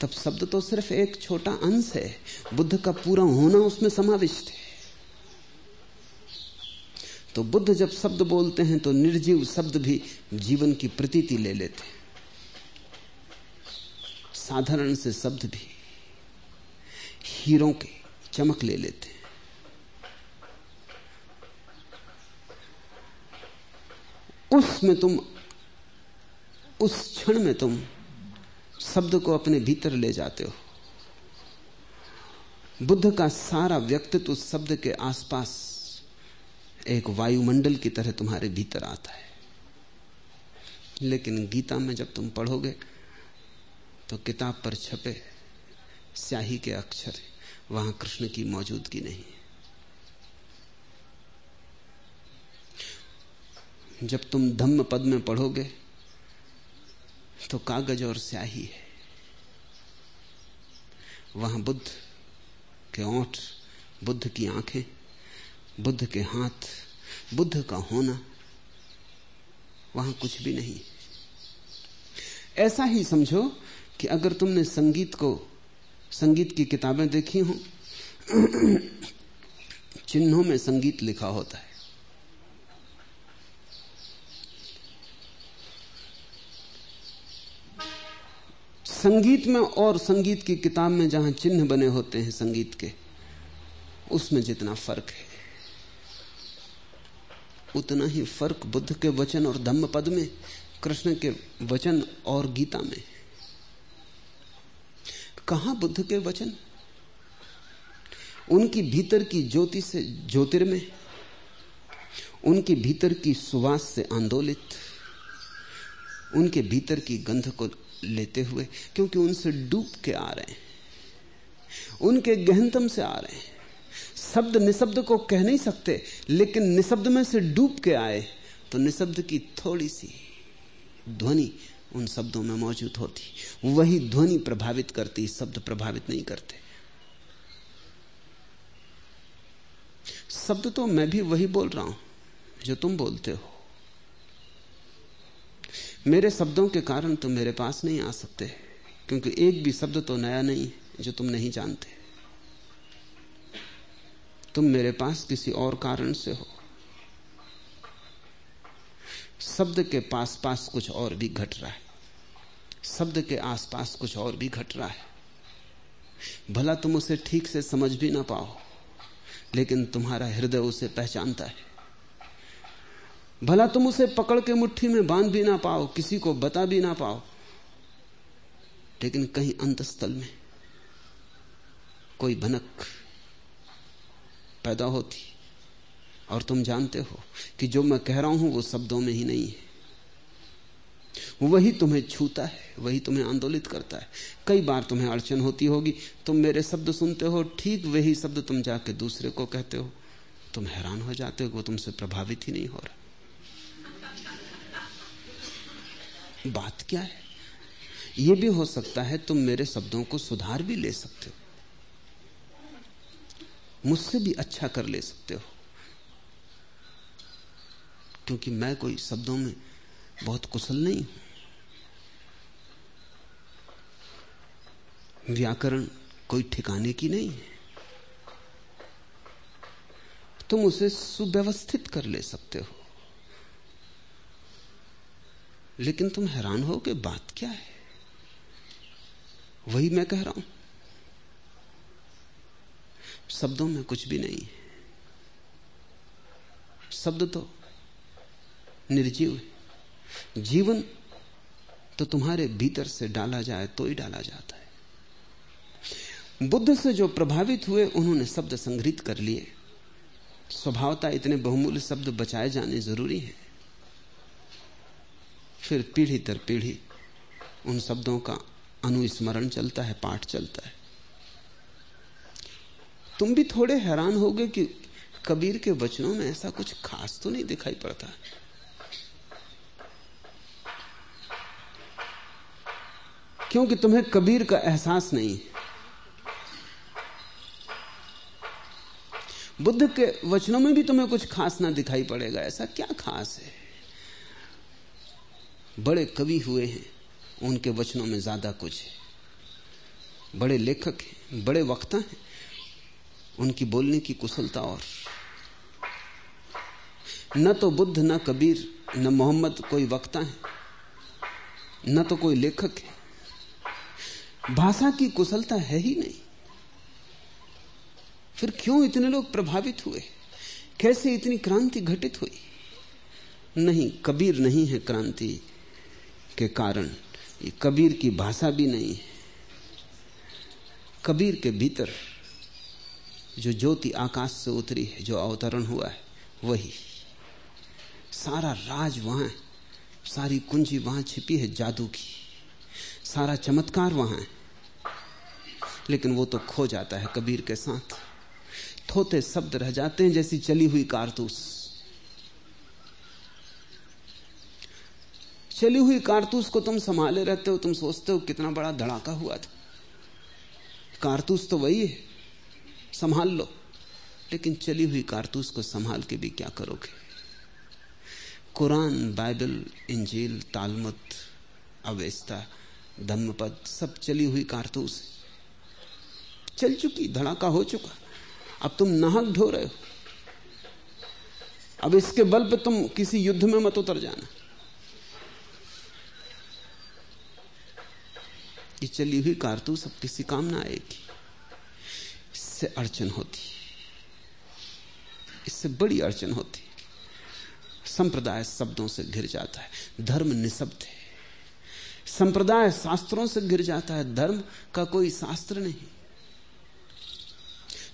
तब शब्द तो सिर्फ़ एक छोटा अंश है। बुद्ध का पूरा होना उसमें समाविष्ट है। तो बुद्ध जब शब्द बोलते हैं तो निर्जीव शब्द भी जीवन की प्रतीति ले लेते हैं। साधारण से शब्द भी हीरों की चमक ले लेते उसमें तुम, उस क्षण में तुम शब्द को अपने भीतर ले जाते हो। बुद्ध का सारा व्यक्तित्व शब्द के आसपास एक वायुमंडल की तरह तुम्हारे भीतर आता है। लेकिन गीता में जब तुम पढ़ोगे तो किताब पर छपे स्याही के अक्षर, वहाँ कृष्ण की मौजूदगी नहीं है। जब तुम धम्म पद में पढ़ोगे तो कागज़ और स्याही है। वहाँ बुद्ध के ओठ, बुद्ध की आँखें, बुद्ध के हाथ, बुद्ध का होना, वहाँ कुछ भी नहीं। ऐसा ही समझो कि अगर तुमने संगीत को, संगीत की किताबें देखी हो, चिन्हों में संगीत लिखा होता है। संगीत में और संगीत की किताब में जहाँ चिन्ह बने होते हैं संगीत के, उसमें जितना फ़र्क है, उतना ही फ़र्क बुद्ध के वचन और धम्म पद में, कृष्ण के वचन और गीता में। कहा बुद्ध के वचन? उनकी भीतर की ज्योति से ज्योतिर्मय, उनके भीतर की सुवास से आंदोलित, उनके भीतर की गंध को लेते हुए, क्योंकि उनसे डूब के आ रहे हैं। उनके गहनतम से आ रहे हैं। शब्द निशब्द को कह नहीं सकते, लेकिन निशब्द में से डूब के आए तो निशब्द की थोड़ी सी ध्वनि उन शब्दों में मौजूद होती। वही ध्वनि प्रभावित करती, शब्द प्रभावित नहीं करते। शब्द तो मैं भी वही बोल रहा हूँ, जो तुम बोलते हो। मेरे शब्दों के कारण तुम मेरे पास नहीं आ सकते, क्योंकि एक भी शब्द तो नया नहीं है जो तुम नहीं जानते। तुम मेरे पास किसी और कारण से हो। शब्द के पास पास कुछ और भी घट रहा है। शब्द के आसपास कुछ और भी घट रहा है। भला तुम उसे ठीक से समझ भी ना पाओ, लेकिन तुम्हारा हृदय उसे पहचानता है। भला तुम उसे पकड़ के मुट्ठी में बाँध भी ना पाओ, किसी को बता भी ना पाओ। लेकिन कहीं अंतस्थल में कोई भनक पैदा होती। और तुम जानते हो कि जो मैं कह रहा हूँ वो शब्दों में ही नहीं है। वही तुम्हें छूता है, वही तुम्हें आंदोलित करता है। कई बार तुम्हें अड़चन होती होगी, तुम मेरे शब्द सुनते हो, ठीक वही शब्द तुम जाके दूसरे को कहते हो। तुम हैरान हो जाते हो वो तुमसे प्रभावित ही नहीं हो रहा। बात क्या है? यह भी हो सकता है तुम मेरे शब्दों को सुधार भी ले सकते हो। मुझसे भी अच्छा कर ले सकते हो। क्योंकि मैं कोई शब्दों में बहुत कुशल नहीं हूँ। व्याकरण कोई ठिकाने की नहीं है। तुम उसे सुव्यवस्थित कर ले सकते हो। लेकिन तुम हैरान हो कि बात क्या है? वही मैं कह रहा हूँ। शब्दों में कुछ भी नहीं है। शब्द तो निर्जीव है। जीवन तो तुम्हारे भीतर से डाला जाए तो ही डाला जाता है। बुद्ध से जो प्रभावित हुए, उन्होंने शब्द संग्रहित कर लिए। स्वभावता इतने बहुमूल्य शब्द बचाए जाने ज़रूरी है। फिर पीढ़ी दर पीढ़ी उन शब्दों का अनुस्मरण चलता है, पाठ चलता है। तुम भी थोड़े हैरान होगे कि कबीर के वचनों में ऐसा कुछ खास तो नहीं दिखाई पड़ता। क्योंकि तुम्हें कबीर का एहसास नहीं। है बुद्ध के वचनों में भी तुम्हें कुछ खास ना दिखाई पड़ेगा, ऐसा क्या खास है? बड़े कवि हुए हैं, उनके वचनों में ज़्यादा कुछ है। बड़े लेखक हैं, बड़े वक्ता हैं, उनकी बोलने की कुशलता और। न तो बुद्ध, न कबीर, न मोहम्मद कोई वक्ता है, न तो कोई लेखक है। भाषा की कुशलता है ही नहीं। फिर क्यों इतने लोग प्रभावित हुए? कैसे इतनी क्रांति घटित हुई? नहीं, कबीर नहीं है क्रांति के कारण ये कबीर की भाषा भी नहीं है। कबीर के भीतर जो ज्योति आकाश से उतरी है, जो अवतरण हुआ है, वही। सारा राज वहाँ है। सारी कुंजी वहाँ छिपी है जादू की। सारा चमत्कार वहाँ है। लेकिन वो तो खो जाता है कबीर के साथ। थोते शब्द रह जाते हैं जैसी चली हुई कारतूस। चली हुई कारतूस को तुम संभाले रहते हो, तुम सोचते हो कितना बड़ा धड़ाका हुआ था। कारतूस तो वही है, संभाल लो, लेकिन चली हुई कारतूस को संभाल के भी क्या करोगे? कुरान, बाइबल, इंजील, तालमत अवेस्ता धम्मपद, सब चली हुई कारतूस चल चुकी, धड़ाका हो चुका। अब तुम नाहक ढो रहे हो। अब इसके बल पे तुम किसी युद्ध में मत उतर जाना। ये चली हुई कारतूस अब किसी काम ना आएगी। इससे अड़चन होती। इससे बड़ी अड़चन होती। संप्रदाय शब्दों से घिर जाता है। धर्म निशब्द है। संप्रदाय शास्त्रों से घिर जाता है। धर्म का कोई शास्त्र नहीं।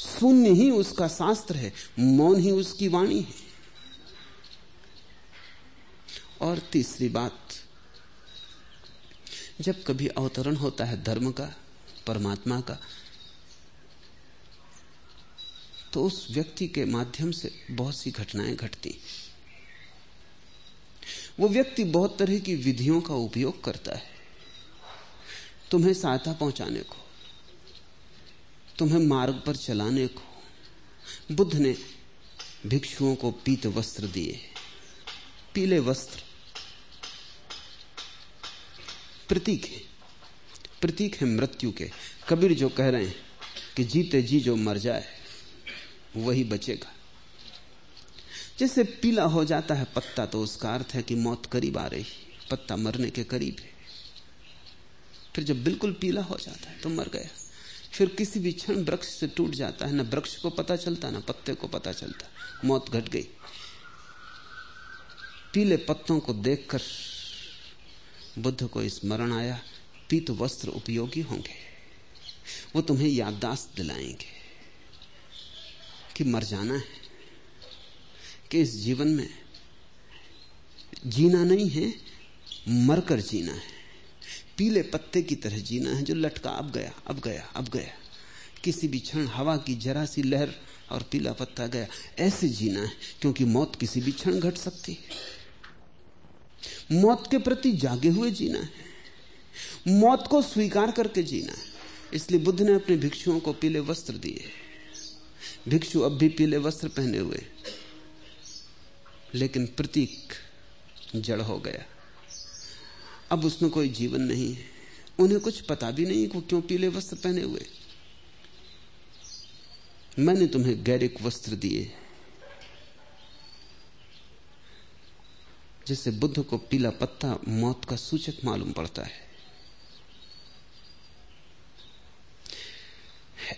शून्य ही उसका शास्त्र है। मौन ही उसकी वाणी है। और तीसरी बात जब कभी अवतरण होता है धर्म का, परमात्मा का तो उस व्यक्ति के माध्यम से बहुत सी घटनाएँ घटती। वो व्यक्ति बहुत तरह की विधियों का उपयोग करता है। तुम्हें सहायता पहुँचाने को, तुम्हें मार्ग पर चलाने को, बुद्ध ने भिक्षुओं को पीत वस्त्र दिए, पीले वस्त्र प्रतीक है। प्रतीक है मृत्यु के। कबीर जो कह रहे हैं कि जीते जी जो मर जाए, वही बचेगा। जैसे पीला हो जाता है पत्ता तो उसका अर्थ है कि मौत करीब आ रही पत्ता मरने के करीब है। फिर जब बिल्कुल पीला हो जाता है तो मर गया। फिर किसी भी क्षण वृक्ष से टूट जाता है। ना वृक्ष को पता चलता, ना पत्ते को पता चलता। मौत घट गई। पीले पत्तों को देखकर बुद्ध को स्मरण आया पीत वस्त्र उपयोगी होंगे। वो तुम्हें याददाश्त दिलाएँगे कि मर जाना है, कि इस जीवन में जीना नहीं है, मरकर जीना है। पीले पत्ते की तरह जीना है, जो लटका, अब गया अब गया अब गया। किसी भी क्षण हवा की जरा सी लहर और पीला पत्ता गया। ऐसे जीना है, क्योंकि मौत किसी भी क्षण घट सकती है। मौत के प्रति जागे हुए जीना है। मौत को स्वीकार करके जीना है। इसलिए बुद्ध ने अपने भिक्षुओं को पीले वस्त्र दिए। भिक्षु अब भी पीले वस्त्र पहने हुए। लेकिन प्रतीक जड़ हो गया। अब उसमें कोई जीवन नहीं है। उन्हें कुछ पता भी नहीं कि क्यों पीले वस्त्र पहने हुए। मैंने तुम्हें गैरिक वस्त्र दिए। जैसे बुद्ध को पीला पत्ता मौत का सूचक मालूम पड़ता है।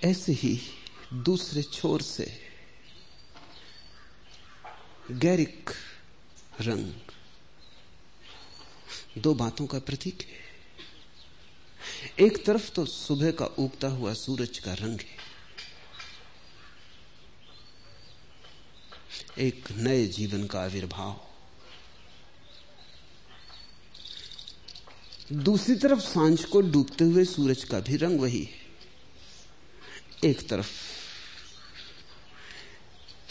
ऐसे ही दूसरे छोर से गैरिक रंग दो बातों का प्रतीक है। एक तरफ़ तो सुबह का उगता हुआ सूरज का रंग है। एक नए जीवन का आविर्भाव। दूसरी तरफ़ साँझ को डूबते हुए सूरज का भी रंग वही है। एक तरफ़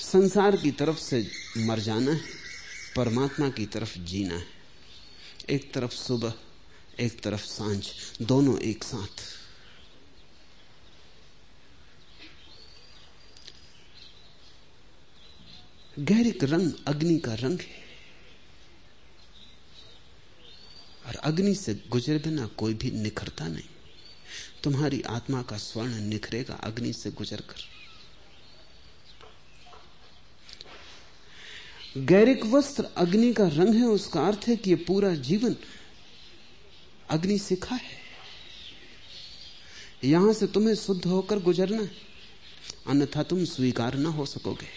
संसार की तरफ़ से मर जाना है, परमात्मा की तरफ़ जीना है। एक तरफ़ सुबह, एक तरफ़ साँझ, दोनों एक साथ। गहरिक रंग अग्नि का रंग है। और अग्नि से गुजरे बिना कोई भी निखरता नहीं। तुम्हारी आत्मा का स्वर्ण निखरेगा अग्नि से गुजर कर गैरिक वस्त्र अग्नि का रंग है, उसका अर्थ है कि यह पूरा जीवन अग्नि सिखा है। यहाँ से तुम्हें शुद्ध होकर गुजरना है। अन्यथा तुम स्वीकार ना हो सकोगे।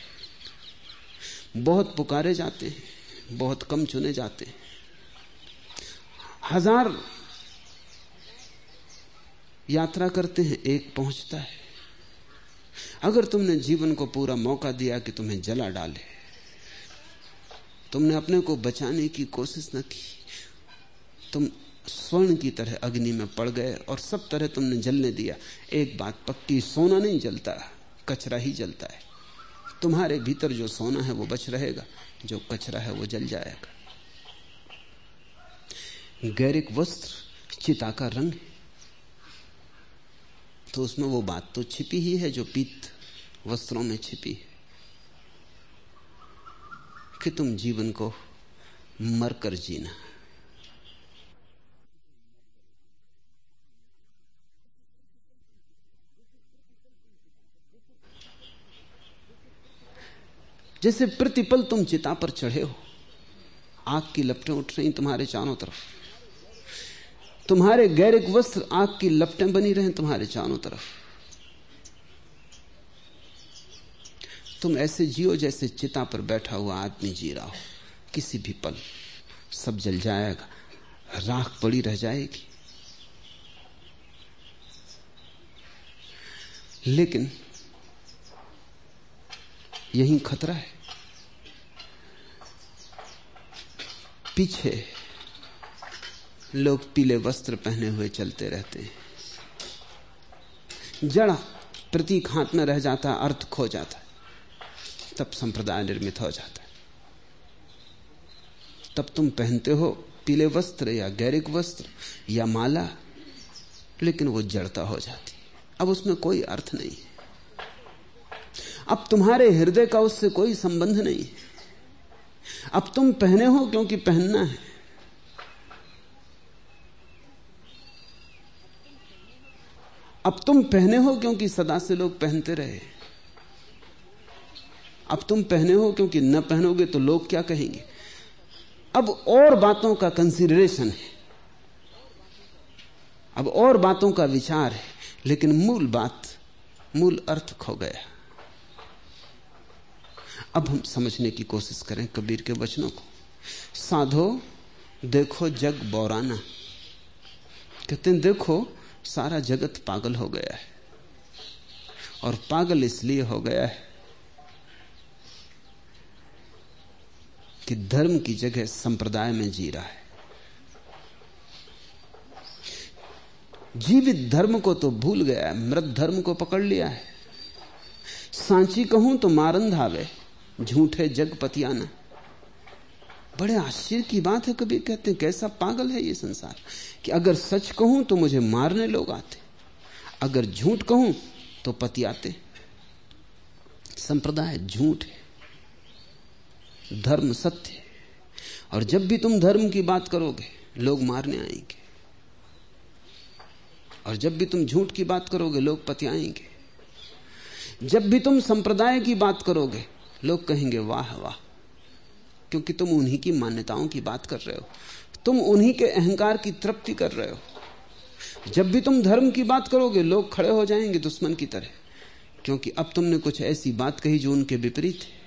बहुत पुकारे जाते हैं, बहुत कम चुने जाते हैं। हज़ार यात्रा करते हैं, एक पहुँचता है। अगर तुमने जीवन को पूरा मौका दिया कि तुम्हें जला डाले, तुमने अपने को बचाने की कोशिश न की, तुम स्वर्ण की तरह अग्नि में पड़ गए और सब तरह तुमने जलने दिया, एक बात पक्की, सोना नहीं जलता, कचरा ही जलता है। तुम्हारे भीतर जो सोना है वो बच रहेगा, जो कचरा है वो जल जाएगा। गैरिक वस्त्र, चिता का रंग है। तो उसमें वो बात तो छिपी ही है जो पीत वस्त्रों में छिपी है। कि तुम जीवन को मरकर जीना। जैसे प्रतिपल तुम चिता पर चढ़े हो, आग की लपटें उठ रही तुम्हारे चारों तरफ़। तुम्हारे गैरिक वस्त्र आग की लपटें बनी रहे तुम्हारे चारों तरफ़। तुम ऐसे जियो जैसे चिता पर बैठा हुआ आदमी जी रहा हो। किसी भी पल सब जल जाएगा। राख पड़ी रह जाएगी। लेकिन यही खतरा है। पीछे लोग पीले वस्त्र पहने हुए चलते रहते हैं। जड़ा प्रतीक हाथ में रह जाता अर्थ खो जाता है। तब संप्रदाय निर्मित हो जाता है। तब तुम पहनते हो पीले वस्त्र या गैरिक वस्त्र या माला, लेकिन वो जड़ता हो जाती अब उसमें कोई अर्थ नहीं अब तुम्हारे हृदय का उससे कोई संबंध नहीं अब तुम पहने हो क्योंकि पहनना है। अब तुम पहने हो क्योंकि सदा से लोग पहनते रहे। अब तुम पहने हो क्योंकि न पहनोगे तो लोग क्या कहेंगे? अब और बातों का कंसिडरेशन है। अब और बातों का विचार है, लेकिन मूल बात, मूल अर्थ खो गया। अब हम समझने की कोशिश करें कबीर के वचनों को। साधो, देखो जग बौराना। कहते हैं, देखो सारा जगत पागल हो गया है। और पागल इसलिए हो गया है कि धर्म की जगह संप्रदाय में जी रहा है। जीवित धर्म को तो भूल गया है, मृत धर्म को पकड़ लिया है। सांची कहूँ तो मारन धावे झूठे जग पतियाना बड़े आश्चर्य की बात है कभी कहते हैं, कैसा पागल है ये संसार कि अगर सच कहूँ तो मुझे मारने लोग आते, अगर झूठ कहूँ तो पति आते। संप्रदाय झूठ है, धर्म सत्य है, और जब भी तुम धर्म की बात करोगे, लोग मारने आएँगे। और जब भी तुम झूठ की बात करोगे, लोग पति आएँगे। जब भी तुम संप्रदाय की बात करोगे, लोग कहेंगे, वाह वाह क्योंकि तुम उन्हीं की मान्यताओं की बात कर रहे हो। तुम उन्हीं के अहंकार की तृप्ति कर रहे हो। जब भी तुम धर्म की बात करोगे, लोग खड़े हो जाएँगे दुश्मन की तरह। क्योंकि अब तुमने कुछ ऐसी बात कही जो उनके विपरीत है।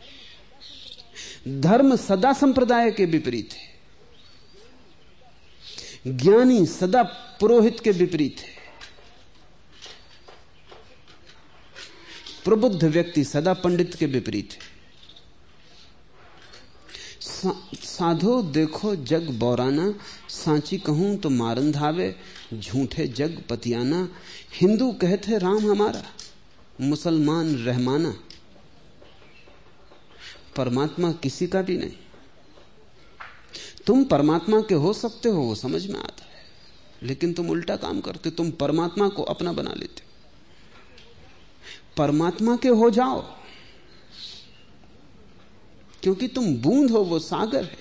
धर्म सदा संप्रदाय के विपरीत है। ज्ञानी सदा पुरोहित के विपरीत है। प्रबुद्ध व्यक्ति सदा पंडित के विपरीत है। साधो, देखो जग बौराना, सांची कहूँ तो मारन धावे, झूठे जग पतियाना। हिंदू कहते राम हमारा, मुसलमान रहमाना। परमात्मा किसी का भी नहीं। तुम परमात्मा के हो सकते हो, वो समझ में आता है। लेकिन तुम उल्टा काम करते, तुम परमात्मा को अपना बना लेते। परमात्मा के हो जाओ क्योंकि तुम बूंद हो, वो सागर है।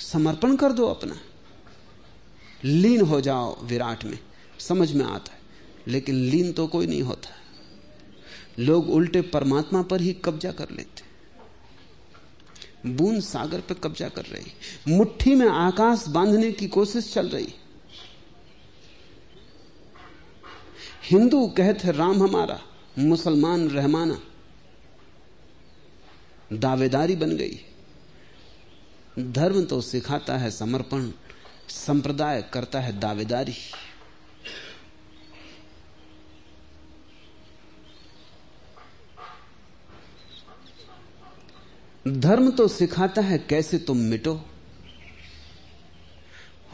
समर्पण कर दो अपना। लीन हो जाओ विराट में। समझ में आता है। लेकिन लीन तो कोई नहीं होता। लोग उल्टे परमात्मा पर ही कब्जा कर लेते। बूंद सागर पर कब्जा कर रही। मुट्ठी में आकाश बांधने की कोशिश चल रही। हिंदू कहते राम हमारा, मुसलमान रहमाना। दावेदारी बन गई। धर्म तो सिखाता है समर्पण, संप्रदाय करता है दावेदारी। धर्म तो सिखाता है कैसे तुम मिटो।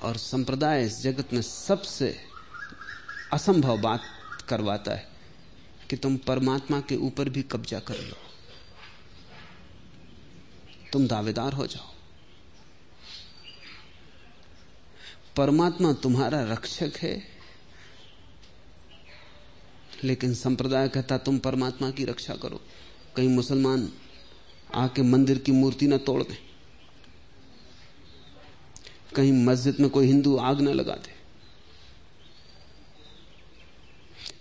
और संप्रदाय इस जगत में सबसे असंभव बात करवाता है कि तुम परमात्मा के ऊपर भी कब्जा कर लो। तुम दावेदार हो जाओ। परमात्मा तुम्हारा रक्षक है, लेकिन संप्रदाय कहता तुम परमात्मा की रक्षा करो। कहीं मुसलमान आके मंदिर की मूर्ति ना तोड़ दे। कहीं मस्जिद में कोई हिंदू आग ना लगा दे।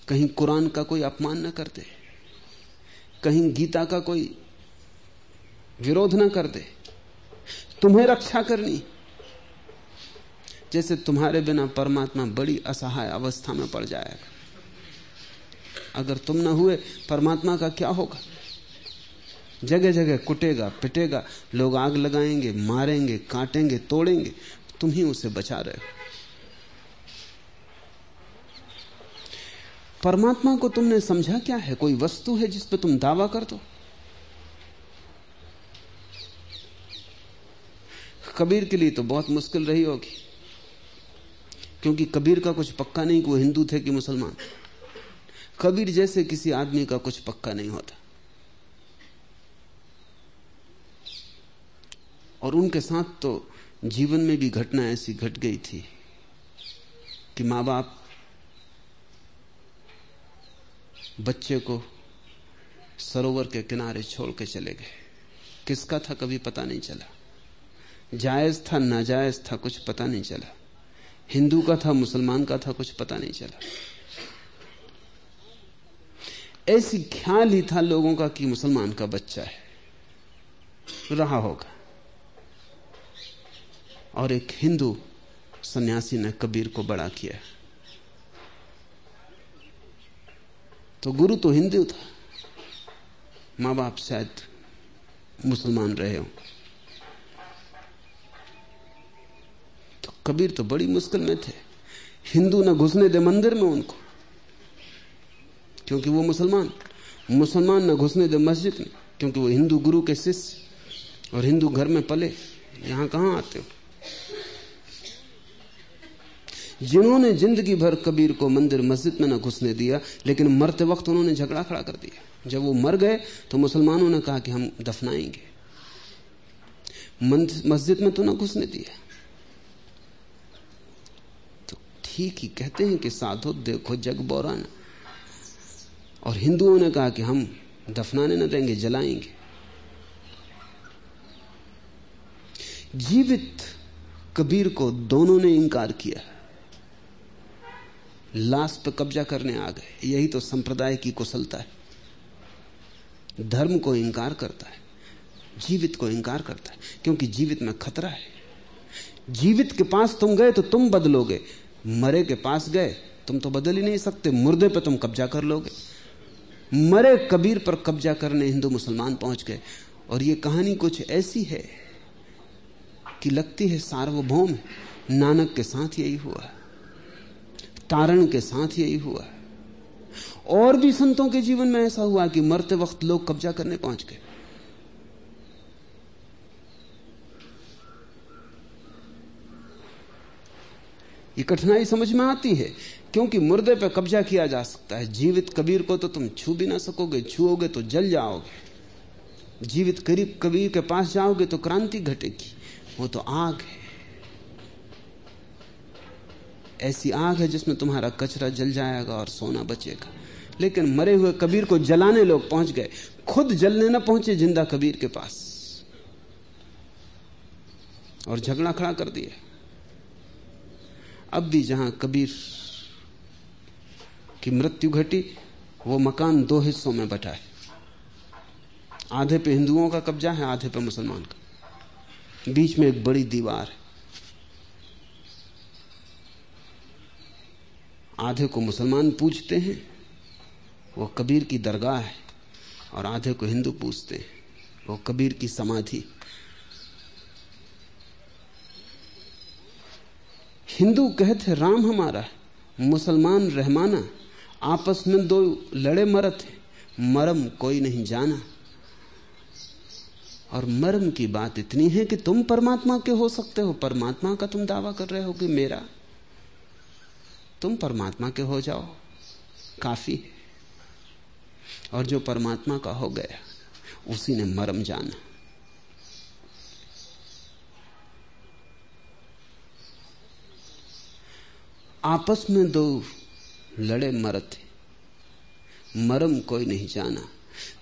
कहीं कुरान का कोई अपमान ना कर दे। कहीं गीता का कोई विरोध ना कर दे। तुम्हें रक्षा करनी। जैसे तुम्हारे बिना परमात्मा बड़ी असहाय अवस्था में पड़ जाएगा। अगर तुम ना हुए, परमात्मा का क्या होगा? जगह जगह कुटेगा, पिटेगा, लोग आग लगाएँगे, मारेंगे, काटेंगे, तोड़ेंगे, तुम ही उसे बचा रहे हो। परमात्मा को तुमने समझा क्या है? कोई वस्तु है जिस पर तुम दावा कर दो? कबीर के लिए तो बहुत मुश्किल रही होगी। क्योंकि कबीर का कुछ पक्का नहीं कि वो हिंदू थे कि मुसलमान। कबीर जैसे किसी आदमी का कुछ पक्का नहीं होता। और उनके साथ तो जीवन में भी घटना ऐसी घट गई थी कि माँ बाप बच्चे को सरोवर के किनारे छोड़ के चले गए। किसका था कभी पता नहीं चला। जायज़ था, नाजायज था, कुछ पता नहीं चला। हिंदू का था, मुसलमान का था, कुछ पता नहीं चला। ऐसी ख्याल ही था लोगों का कि मुसलमान का बच्चा है। रहा होगा। और एक हिंदू सन्यासी ने कबीर को बड़ा किया। तो गुरु तो हिंदू था। माँ बाप शायद मुसलमान रहे हो। कबीर तो बड़ी मुश्किल में थे। हिंदू न घुसने दे मंदिर में उनको। क्योंकि वो मुसलमान। मुसलमान न घुसने दे मस्जिद में, क्योंकि वो हिंदू गुरु के शिष्य और हिंदू घर में पले। यहाँ कहाँ आते हो? जिन्होंने ज़िंदगी भर कबीर को मंदिर, मस्जिद में न घुसने दिया, लेकिन मरते वक्त उन्होंने झगड़ा खड़ा कर दिया। जब वो मर गए तो मुसलमानों ने कहा कि हम दफनाएँगे। मस्जिद में तो ना घुसने दिया तो ठीक ही कहते हैं कि साधो, देखो जग बोराना और हिंदुओं ने कहा कि हम दफनाने न देंगे, जलाएँगे। जीवित कबीर को दोनों ने इंकार किया। लाश पर कब्जा करने आ गए। यही तो संप्रदाय की कुशलता है। धर्म को इंकार करता है, जीवित को इंकार करता है, क्योंकि जीवित में खतरा है। जीवित के पास तुम गए तो तुम बदलोगे। मरे के पास गए, तुम तो बदल ही नहीं सकते, मुर्दे पे तुम कब्जा कर लोगे। मरे कबीर पर कब्जा करने हिंदू मुसलमान पहुँच गए। और ये कहानी कुछ ऐसी है कि लगती है सार्वभौम नानक के साथ यही हुआ तारण के साथ यही हुआ और भी संतों के जीवन में ऐसा हुआ कि मरते वक्त लोग कब्जा करने पहुँच गए। ये कठिनाई समझ में आती है। क्योंकि मुर्दे पर कब्जा किया जा सकता है। जीवित कबीर को तो तुम छू भी ना सकोगे, छूओगे तो जल जाओगे। जीवित करीब कबीर के पास जाओगे तो क्रांति घटेगी। वो तो आग है। ऐसी आग है जिसमें तुम्हारा कचरा जल जाएगा और सोना बचेगा। लेकिन मरे हुए कबीर को जलाने लोग पहुँच गए। खुद जलने ना पहुँचे ज़िंदा कबीर के पास। और झगड़ा खड़ा कर दिया। अब भी जहाँ कबीर की मृत्यु घटी, वो मकान दो हिस्सों में बटा है। आधे पे हिंदुओं का कब्जा है, आधे पे मुसलमान का। बीच में एक बड़ी दीवार है। आधे को मुसलमान पूजते हैं, वो कबीर की दरगाह है, और आधे को हिंदू पूजते हैं, वो कबीर की समाधि। हिंदू कहते राम हमारा मुसलमान रहमाना आपस में दो लड़े मरत हैं, मरम कोई नहीं जाना। और मरम की बात इतनी है कि तुम परमात्मा के हो सकते हो, परमात्मा का तुम दावा कर रहे हो कि मेरा। तुम परमात्मा के हो जाओ, काफ़ी है। और जो परमात्मा का हो गया, उसी ने मरम जाना। आपस में दो लड़े मरते मरम कोई नहीं जाना।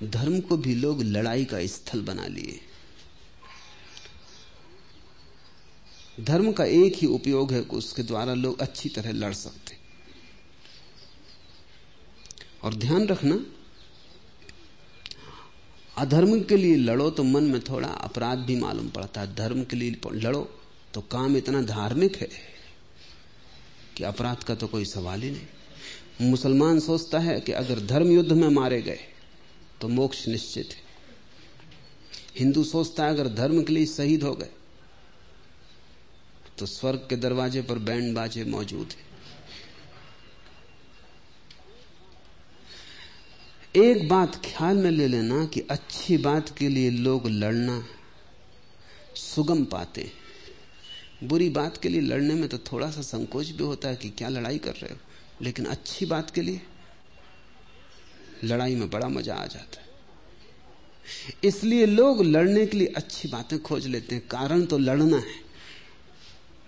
धर्म को भी लोग लड़ाई का स्थल बना लिए। धर्म का एक ही उपयोग है कि उसके द्वारा लोग अच्छी तरह लड़ सकते। और ध्यान रखना, अधर्म के लिए लड़ो तो मन में थोड़ा अपराध भी मालूम पड़ता है। धर्म के लिए लड़ो तो काम इतना धार्मिक है। कि अपराध का तो कोई सवाल ही नहीं। मुसलमान सोचता है कि अगर धर्म युद्ध में मारे गए तो मोक्ष निश्चित है। हिंदू सोचता है अगर धर्म के लिए शहीद हो गए तो स्वर्ग के दरवाजे पर बैंड बाजे मौजूद है। एक बात ख्याल में ले लेना कि अच्छी बात के लिए लोग लड़ना सुगम पाते बुरी बात के लिए लड़ने में तो थोड़ा सा संकोच भी होता है कि क्या लड़ाई कर रहे हो, लेकिन अच्छी बात के लिए लड़ाई में बड़ा मज़ा आ जाता है। इसलिए लोग लड़ने के लिए अच्छी बातें खोज लेते हैं। कारण तो लड़ना है,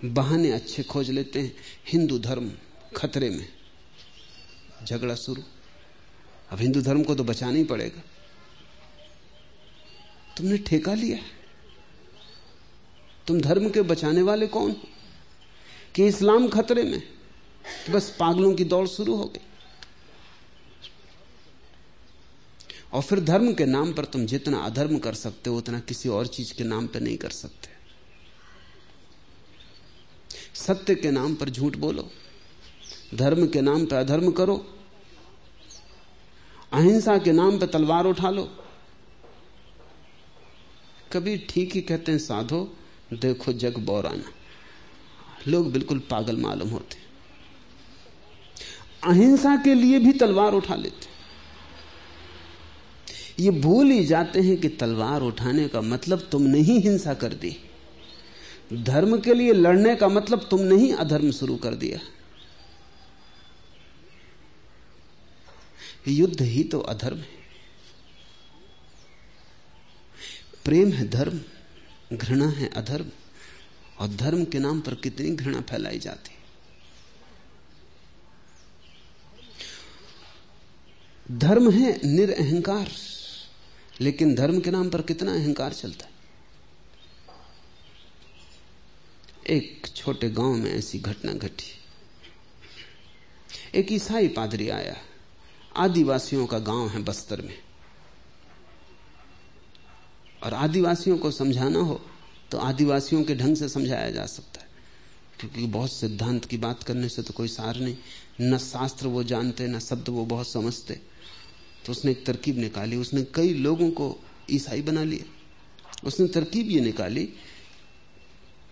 बहाने अच्छे खोज लेते हैं। हिंदू धर्म खतरे में, झगड़ा शुरू। अब हिंदू धर्म को तो बचाना ही पड़ेगा। तुमने ठेका लिया तुम धर्म के बचाने वाले कौन हो? कि इस्लाम खतरे में? तो बस पागलों की दौड़ शुरू हो गई? और फिर धर्म के नाम पर तुम जितना अधर्म कर सकते हो, उतना किसी और चीज़ के नाम पर नहीं कर सकते। सत्य के नाम पर झूठ बोलो। धर्म के नाम पर अधर्म करो। अहिंसा के नाम पर तलवार उठा लो। कभी ठीक ही कहते हैं, साधो देखो जग बौराना। लोग बिल्कुल पागल मालूम होते। अहिंसा के लिए भी तलवार उठा लेते। ये भूल ही जाते हैं कि तलवार उठाने का मतलब तुमने ही हिंसा कर दी। धर्म के लिए लड़ने का मतलब तुमने ही अधर्म शुरू कर दिया। युद्ध ही तो अधर्म है। प्रेम है धर्म। घृणा है, अधर्म। और धर्म के नाम पर कितनी घृणा फैलाई जाती धर्म है निरअहकार, लेकिन धर्म के नाम पर कितना अहंकार चलता है? एक छोटे गाँव में ऐसी घटना घटी। एक ईसाई पादरी आया। आदिवासियों का गाँव है बस्तर में। और आदिवासियों को समझाना हो तो आदिवासियों के ढंग से समझाया जा सकता है। क्योंकि बहुत सिद्धांत की बात करने से तो कोई सार नहीं। न शास्त्र वो जानते, न शब्द वो बहुत समझते। तो उसने एक तरकीब निकाली, उसने कई लोगों को ईसाई बना लिया। उसने तरकीब ये निकाली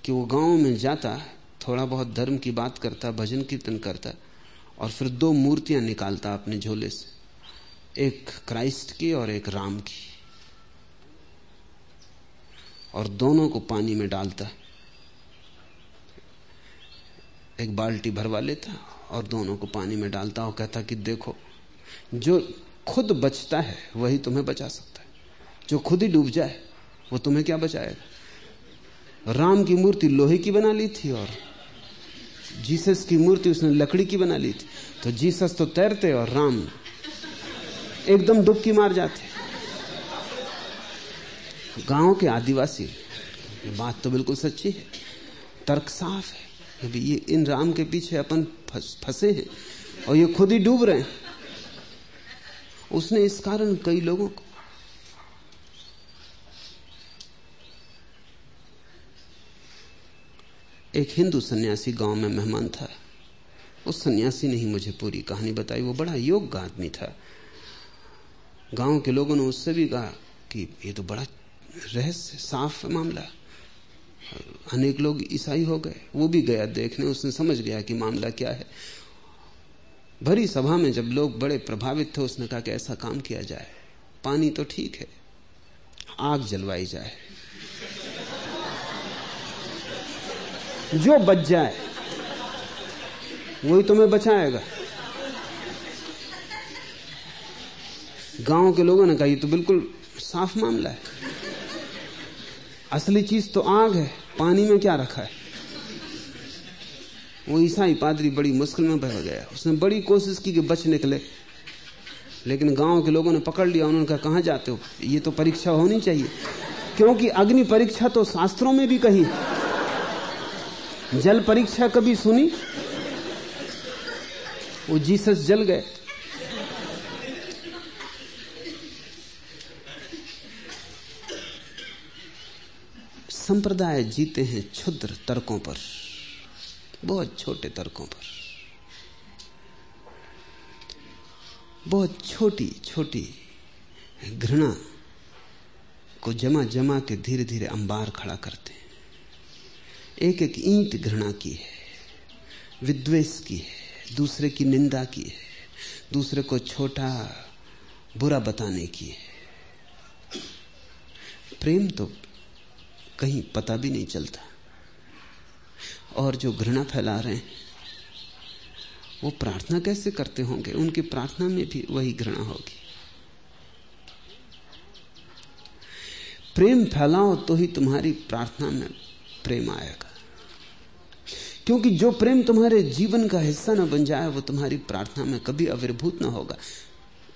कि वो गाँव में जाता, थोड़ा बहुत धर्म की बात करता, भजन कीर्तन करता, और फिर दो मूर्तियाँ निकालता अपने झोले से। एक क्राइस्ट की और एक राम की। और दोनों को पानी में डालता एक बाल्टी भरवा लेता और दोनों को पानी में डालता और कहता कि देखो, जो खुद बचता है, वही तुम्हें बचा सकता है। जो खुद ही डूब जाए, वो तुम्हें क्या बचाएगा? राम की मूर्ति लोहे की बना ली थी और जीसस की मूर्ति उसने लकड़ी की बना ली थी। तो जीसस तो तैरते और राम एकदम डुबकी मार जाते। गाँव के आदिवासी बात तो बिल्कुल सच्ची है। तर्क साफ़ है कि ये इन राम के पीछे अपन फंसे हैं और ये खुद ही डूब रहे हैं। उसने इस कारण कई लोगों को एक हिंदू सन्यासी गाँव में मेहमान था। उस सन्यासी ने ही मुझे पूरी कहानी बताई। वो बड़ा योग्य आदमी था। गाँव के लोगों ने उससे भी कहा कि ये तो बड़ा रहस्य, साफ़ मामला। अनेक लोग ईसाई हो गए, वो भी गया देखने, उसने समझ गया कि मामला क्या है। भरी सभा में जब लोग बड़े प्रभावित थे, उसने कहा कि ऐसा काम किया जाए। पानी तो ठीक है, आग जलवाई जाए। जो बच जाए, वही तुम्हें बचाएगा। गाँव के लोगों ने कहा, ये तो बिल्कुल साफ़ मामला है। असली चीज़ तो आग है, पानी में क्या रखा है? वो ईसाई पादरी बड़ी मुश्किल में बह गया। उसने बड़ी कोशिश की कि बच निकले लेकिन गाँव के लोगों ने पकड़ लिया, उन्होंने कहा, कहाँ जाते हो? ये तो परीक्षा होनी चाहिए। क्योंकि अग्नि परीक्षा तो शास्त्रों में भी कही। जल परीक्षा कभी सुनी? वो जीसस जल गए। संप्रदाय जीते हैं क्षुद्र तर्कों पर, बहुत छोटे तर्कों पर। बहुत छोटी छोटी घृणा को जमा जमा के धीरे धीरे अंबार खड़ा करते हैं। एक एक ईंट घृणा की है, विद्वेष की है, दूसरे की निंदा की है, दूसरे को छोटा, बुरा बताने की है। प्रेम तो कहीं पता भी नहीं चलता। और जो घृणा फैला रहे हैं, वो प्रार्थना कैसे करते होंगे? उनकी प्रार्थना में भी वही घृणा होगी। प्रेम फैलाओ तो ही तुम्हारी प्रार्थना में प्रेम आएगा। क्योंकि जो प्रेम तुम्हारे जीवन का हिस्सा न बन जाए, वो तुम्हारी प्रार्थना में कभी आविर्भूत ना होगा।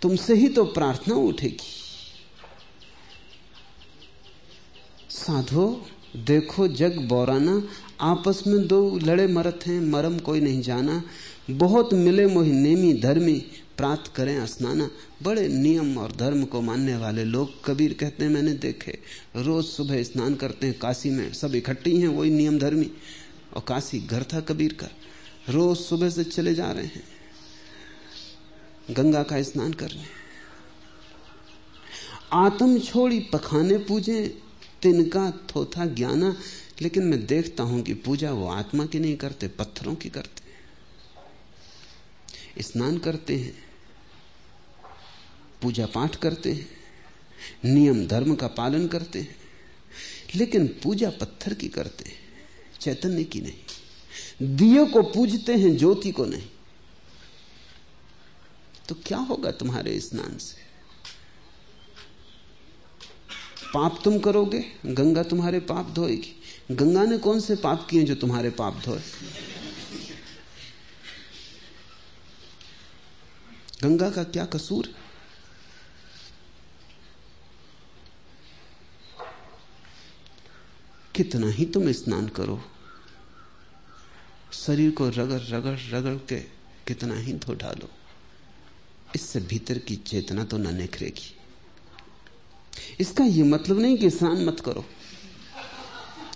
तुमसे ही तो प्रार्थना उठेगी। साधो, देखो जग बोराना, आपस में दो लड़े मरत हैं, मरम कोई नहीं जाना। बहुत मिले मोहि नेमी धर्मी प्राप्त करें स्नाना बड़े नियम और धर्म को मानने वाले लोग कबीर कहते हैं, मैंने देखे, रोज सुबह स्नान करते हैं, काशी में सब इकट्ठी हैं, वही नियम धर्मी। और काशी घर था कबीर का, रोज सुबह से चले जा रहे हैं, गंगा का स्नान करने आत्म छोड़ी, पखाने पूजे तिनका थोथा ज्ञाना, लेकिन मैं देखता हूँ कि पूजा वो आत्मा की नहीं करते, पत्थरों की करते स्नान करते हैं, पूजा पाठ करते हैं, नियम धर्म का पालन करते हैं, लेकिन पूजा पत्थर की करते हैं, चैतन्य की नहीं। दियो को पूजते हैं, ज्योति को नहीं। तो क्या होगा तुम्हारे स्नान से? पाप तुम करोगे, गंगा तुम्हारे पाप धोएगी। गंगा ने कौन से पाप किए जो तुम्हारे पाप धोए? गंगा का क्या कसूर? कितना ही तुम स्नान करो, शरीर को रगड़ रगड़ रगड़ के कितना ही धो डालो। इससे भीतर की चेतना तो न निखरेगी। इसका यह मतलब नहीं कि स्नान मत करो,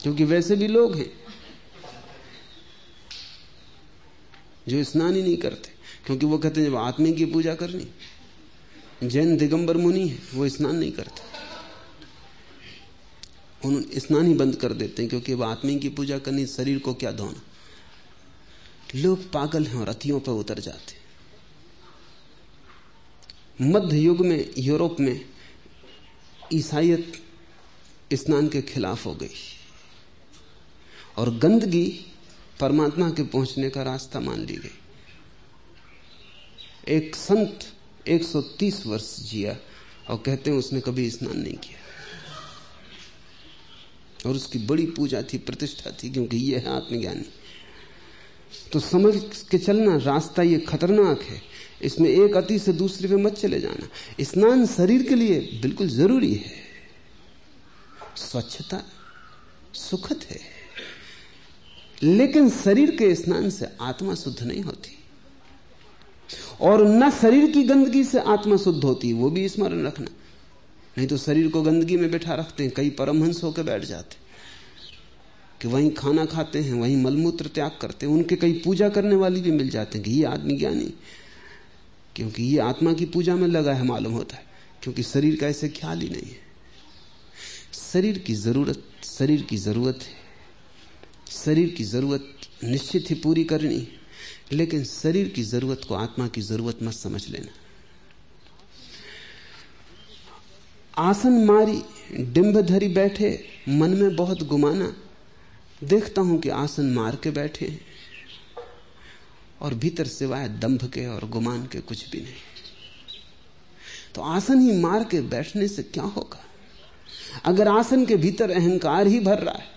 क्योंकि वैसे भी लोग हैं जो स्नान ही नहीं करते, क्योंकि वो कहते हैं जब आत्मा की पूजा करनी, जैन दिगंबर मुनि है, वो स्नान नहीं करते। उन्होंने स्नान ही बंद कर देते हैं, क्योंकि वह आत्मा की पूजा करनी, शरीर को क्या धोना। लोग पागल हैं और अतियों पर उतर जाते मध्य युग में, यूरोप में ईसाइत स्नान के खिलाफ हो गई। और गंदगी परमात्मा के पहुँचने का रास्ता मान ली गई। एक संत 130 वर्ष जिया और कहते हैं उसने कभी स्नान नहीं किया। और उसकी बड़ी पूजा थी, प्रतिष्ठा थी, क्योंकि यह है आत्मज्ञानी। तो समझ के चलना रास्ता ये खतरनाक है। इसमें एक अति से दूसरे पे मत चले जाना। स्नान शरीर के लिए बिल्कुल ज़रूरी है। स्वच्छता सुखद है। लेकिन शरीर के स्नान से आत्मा शुद्ध नहीं होती। और न शरीर की गंदगी से आत्मा शुद्ध होती, वो भी स्मरण रखना। नहीं तो शरीर को गंदगी में बैठा रखते हैं, कई परमहंस होकर बैठ जाते कि वहीं खाना खाते हैं, वहीं मलमूत्र त्याग करते हैं, उनके कई पूजा करने वाली भी मिल जाते हैं कि ये आदमी ज्ञानी। क्योंकि ये आत्मा की पूजा में लगा है मालूम होता है, क्योंकि शरीर का ऐसे ख्याल ही नहीं है। शरीर की ज़रूरत, शरीर की ज़रूरत है। शरीर की ज़रूरत निश्चित ही पूरी करनी लेकिन शरीर की ज़रूरत को आत्मा की ज़रूरत मत समझ लेना। आसन मारी, डिंब धरी बैठे, मन में बहुत गुमाना, देखता हूँ कि आसन मार के बैठे हैं। और भीतर सिवाय दंभ के और गुमान के कुछ भी नहीं। तो आसन ही मार के बैठने से क्या होगा? अगर आसन के भीतर अहंकार ही भर रहा है,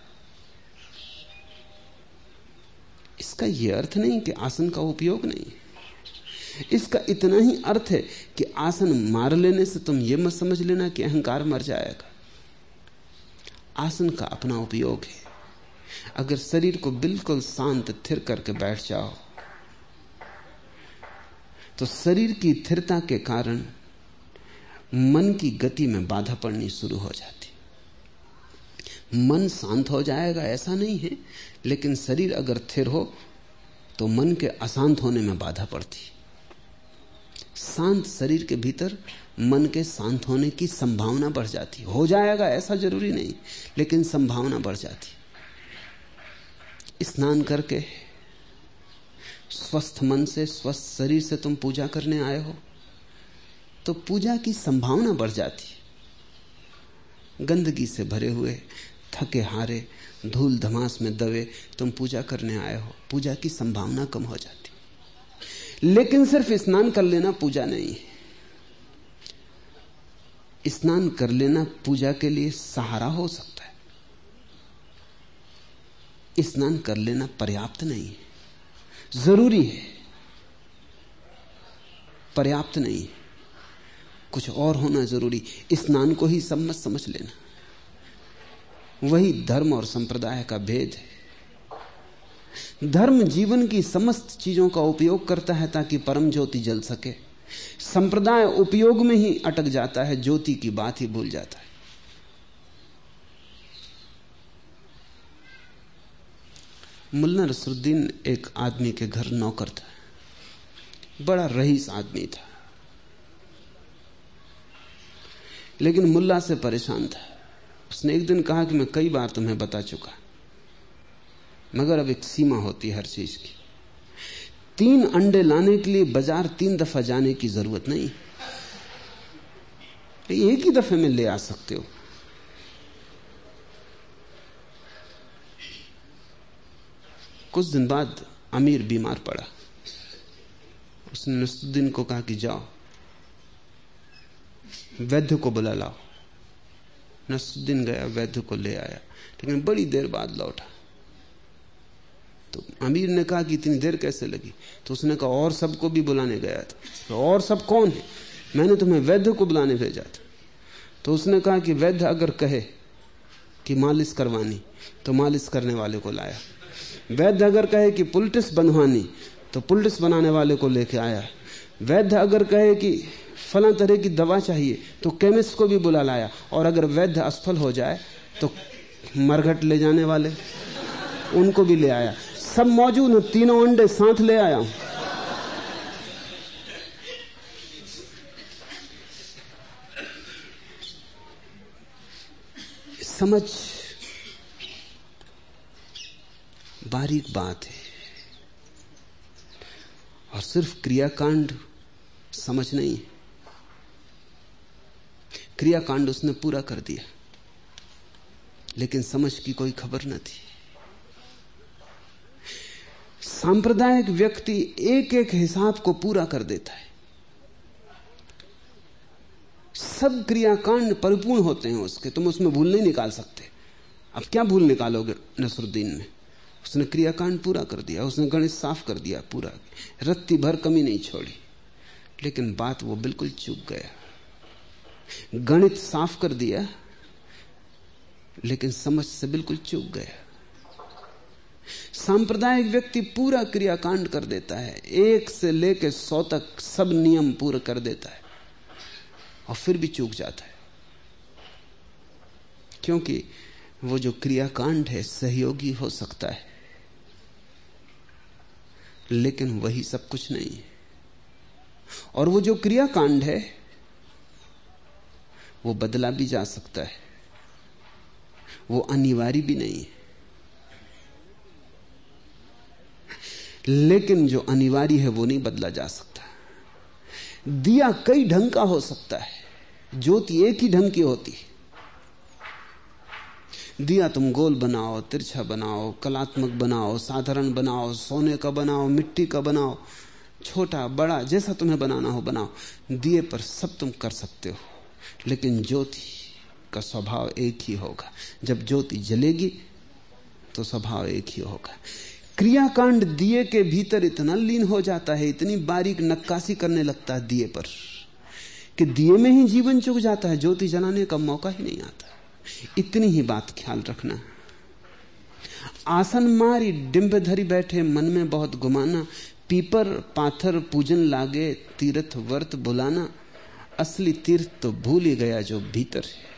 इसका यह अर्थ नहीं कि आसन का उपयोग नहीं इसका इतना ही अर्थ है कि आसन मार लेने से तुम यह मत समझ लेना कि अहंकार मर जाएगा। आसन का अपना उपयोग है। अगर शरीर को बिल्कुल शांत, थिर करके बैठ जाओ तो शरीर की स्थिरता के कारण मन की गति में बाधा पड़नी शुरू हो जाती। मन शांत हो जाएगा, ऐसा नहीं है, लेकिन शरीर अगर थिर हो तो मन के अशांत होने में बाधा पड़ती। शांत शरीर के भीतर मन के शांत होने की संभावना बढ़ जाती। हो जाएगा, ऐसा ज़रूरी नहीं, लेकिन संभावना बढ़ जाती। स्नान करके स्वस्थ मन से, स्वस्थ शरीर से तुम पूजा करने आए हो तो पूजा की संभावना बढ़ जाती है। गंदगी से भरे हुए, थके हारे, धूल धमास में दबे तुम पूजा करने आए हो। पूजा की संभावना कम हो जाती लेकिन सिर्फ़ स्नान कर लेना पूजा नहीं है। स्नान कर लेना पूजा के लिए सहारा हो सकता है। स्नान कर लेना पर्याप्त नहीं है। ज़रूरी है। पर्याप्त नहीं। कुछ और होना ज़रूरी। स्नान को ही सब मत समझ लेना। वही धर्म और संप्रदाय का भेद है। धर्म जीवन की समस्त चीज़ों का उपयोग करता है ताकि परम ज्योति जल सके। संप्रदाय उपयोग में ही अटक जाता है, ज्योति की बात ही भूल जाता है। मुल्ला रसरुद्दीन एक आदमी के घर नौकर था। बड़ा रईस आदमी था। लेकिन मुल्ला से परेशान था। उसने एक दिन कहा कि मैं कई बार तुम्हें बता चुका। मगर अब एक सीमा होती है हर चीज़ की। तीन अंडे लाने के लिए बाज़ार तीन दफ़ा जाने की ज़रूरत नहीं। एक ही दफे में ले आ सकते हो। कुछ दिन बाद अमीर बीमार पड़ा। उसने नसरुद्दीन को कहा कि जाओ, वैद्य को बुला लाओ। नसरुद्दीन गया, वैद्य को ले आया, लेकिन बड़ी देर बाद लौटा। तो अमीर ने कहा कि इतनी देर कैसे लगी? तो उसने कहा, और सबको भी बुलाने गया था। तो और सब कौन है? मैंने तुम्हें वैद्य को बुलाने भेजा था। तो उसने कहा कि वैद्य अगर कहे कि मालिश करवानी तो मालिश करने वाले को लाया। वैद्य अगर कहे कि पुलटिस बनवानी तो पुलटिस बनाने वाले को लेके आया। वैद्य अगर कहे कि फला तरह की दवा चाहिए तो केमिस्ट को भी बुला लाया। और अगर वैद्य असफल हो जाए तो मरघट ले जाने वाले। उनको भी ले आया। सब मौजूद है, तीनों अंडे साथ ले आया हूँ। समझ बारीक बात है। और सिर्फ़ क्रियाकांड समझ नहीं है। क्रियाकांड उसने पूरा कर दिया। लेकिन समझ की कोई खबर न थी। सांप्रदायिक व्यक्ति एक एक हिसाब को पूरा कर देता है। सब क्रियाकांड परिपूर्ण होते हैं उसके, तुम उसमें भूल नहीं निकाल सकते। अब क्या भूल निकालोगे नसरुद्दीन में? उसने क्रियाकांड पूरा कर दिया, उसने गणित साफ़ कर दिया पूरा। रत्ती भर कमी नहीं छोड़ी। लेकिन बात वो बिल्कुल चूक गया। गणित साफ़ कर दिया, लेकिन समझ से बिल्कुल चूक गया। सांप्रदायिक व्यक्ति पूरा क्रियाकांड कर देता है। एक से लेकर सौ तक सब नियम पूरा कर देता है। और फिर भी चूक जाता है। क्योंकि वो जो क्रियाकांड है, सहयोगी हो सकता है। लेकिन वही सब कुछ नहीं है। और वो जो क्रियाकांड है, वो बदला भी जा सकता है। वो अनिवार्य भी नहीं है। लेकिन जो अनिवार्य है, वो नहीं बदला जा सकता। दिया कई ढंग का हो सकता है। ज्योति एक ही ढंग की होती है। दिया तुम गोल बनाओ, तिरछा बनाओ, कलात्मक बनाओ, साधारण बनाओ, सोने का बनाओ, मिट्टी का बनाओ, छोटा, बड़ा, जैसा तुम्हें बनाना हो बनाओ। दिए पर सब तुम कर सकते हो, लेकिन ज्योति का स्वभाव एक ही होगा। जब ज्योति जलेगी तो स्वभाव एक ही होगा। क्रियाकांड दिए के भीतर इतना लीन हो जाता है, इतनी बारीक नक्काशी करने लगता है दिए पर, कि दिए में ही जीवन चुक जाता है, ज्योति जलाने का मौका ही नहीं आता। इतनी ही बात ख्याल रखना। आसन मारी, डिंब धरी बैठे, मन में बहुत घुमाना, पीपर, पाथर, पूजन लागे, तीर्थ वर्त बुलाना, असली तीर्थ तो भूल ही गया जो भीतर है।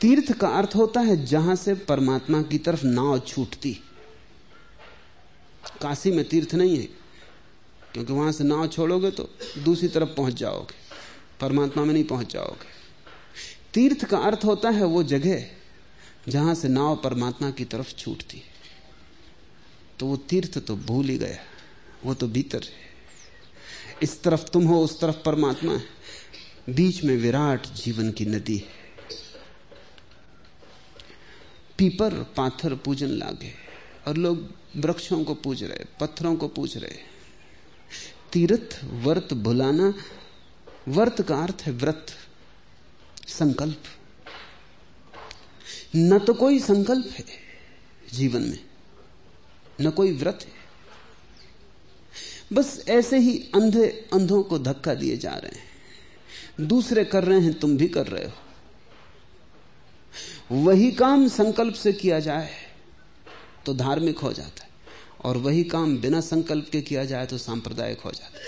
तीर्थ का अर्थ होता है जहाँ से परमात्मा की तरफ़ नाव छूटती। काशी में तीर्थ नहीं है, क्योंकि वहाँ से नाव छोड़ोगे तो दूसरी तरफ़ पहुँच जाओगे। परमात्मा में नहीं पहुँच जाओगे। तीर्थ का अर्थ होता है वो जगह जहाँ से नाव परमात्मा की तरफ़ छूटती है। तो वो तीर्थ तो भूल ही गया, वो तो भीतर है। इस तरफ़ तुम हो, उस तरफ़ परमात्मा है। बीच में विराट जीवन की नदी है। पीपर पाथर पूजन लागे और लोग वृक्षों को पूज रहे, पत्थरों को पूज रहे। तीर्थ, वर्त, भुलाना, वर्त का अर्थ है व्रत। संकल्प। न तो कोई संकल्प है जीवन में, न कोई व्रत है। बस ऐसे ही अंधे अंधों को धक्का दिए जा रहे हैं। दूसरे कर रहे हैं, तुम भी कर रहे हो। वही काम संकल्प से किया जाए तो धार्मिक हो जाता है, और वही काम बिना संकल्प के किया जाए तो सांप्रदायिक हो जाता है।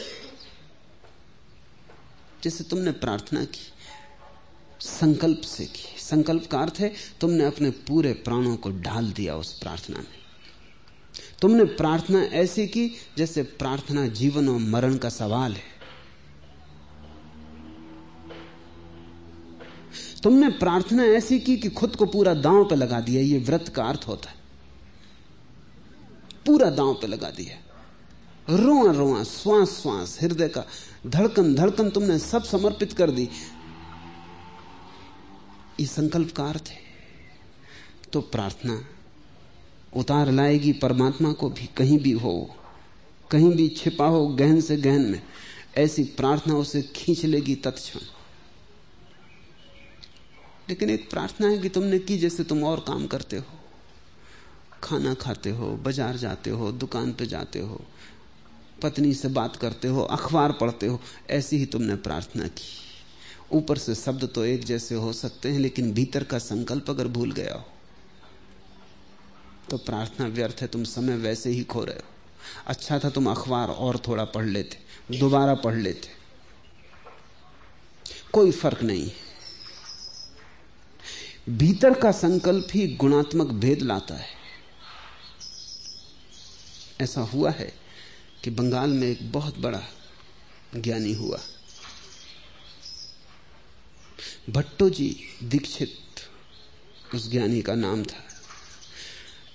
जैसे तुमने प्रार्थना की संकल्प से की संकल्प का अर्थ है, तुमने अपने पूरे प्राणों को डाल दिया उस प्रार्थना में। तुमने प्रार्थना ऐसी की जैसे प्रार्थना जीवन और मरण का सवाल है। तुमने प्रार्थना ऐसी की कि खुद को पूरा दांव पे लगा दिया, ये व्रत का अर्थ होता है। पूरा दांव पे लगा दिया। रोआ रोआ श्वास श्वास हृदय का धड़कन धड़कन तुमने सब समर्पित कर दी। ये संकल्प का अर्थ है तो प्रार्थना उतार लाएगी, परमात्मा को भी कहीं भी हो, कहीं भी छिपा हो, गहन से गहन में, ऐसी प्रार्थना उसे खींच लेगी तत्क्षण। लेकिन एक प्रार्थना है कि तुमने की जैसे तुम और काम करते हो। खाना खाते हो, बाज़ार जाते हो, दुकान पे जाते हो, पत्नी से बात करते हो, अखबार पढ़ते हो, ऐसी ही तुमने प्रार्थना की। ऊपर से शब्द तो एक जैसे हो सकते हैं, लेकिन भीतर का संकल्प अगर भूल गया हो तो प्रार्थना व्यर्थ है, तुम समय वैसे ही खो रहे हो। अच्छा था तुम अखबार और थोड़ा पढ़ लेते, दोबारा पढ़ लेते। कोई फ़र्क नहीं। भीतर का संकल्प ही गुणात्मक भेद लाता है। ऐसा हुआ है कि बंगाल में एक बहुत बड़ा ज्ञानी हुआ। भट्टो जी दीक्षित उस ज्ञानी का नाम था।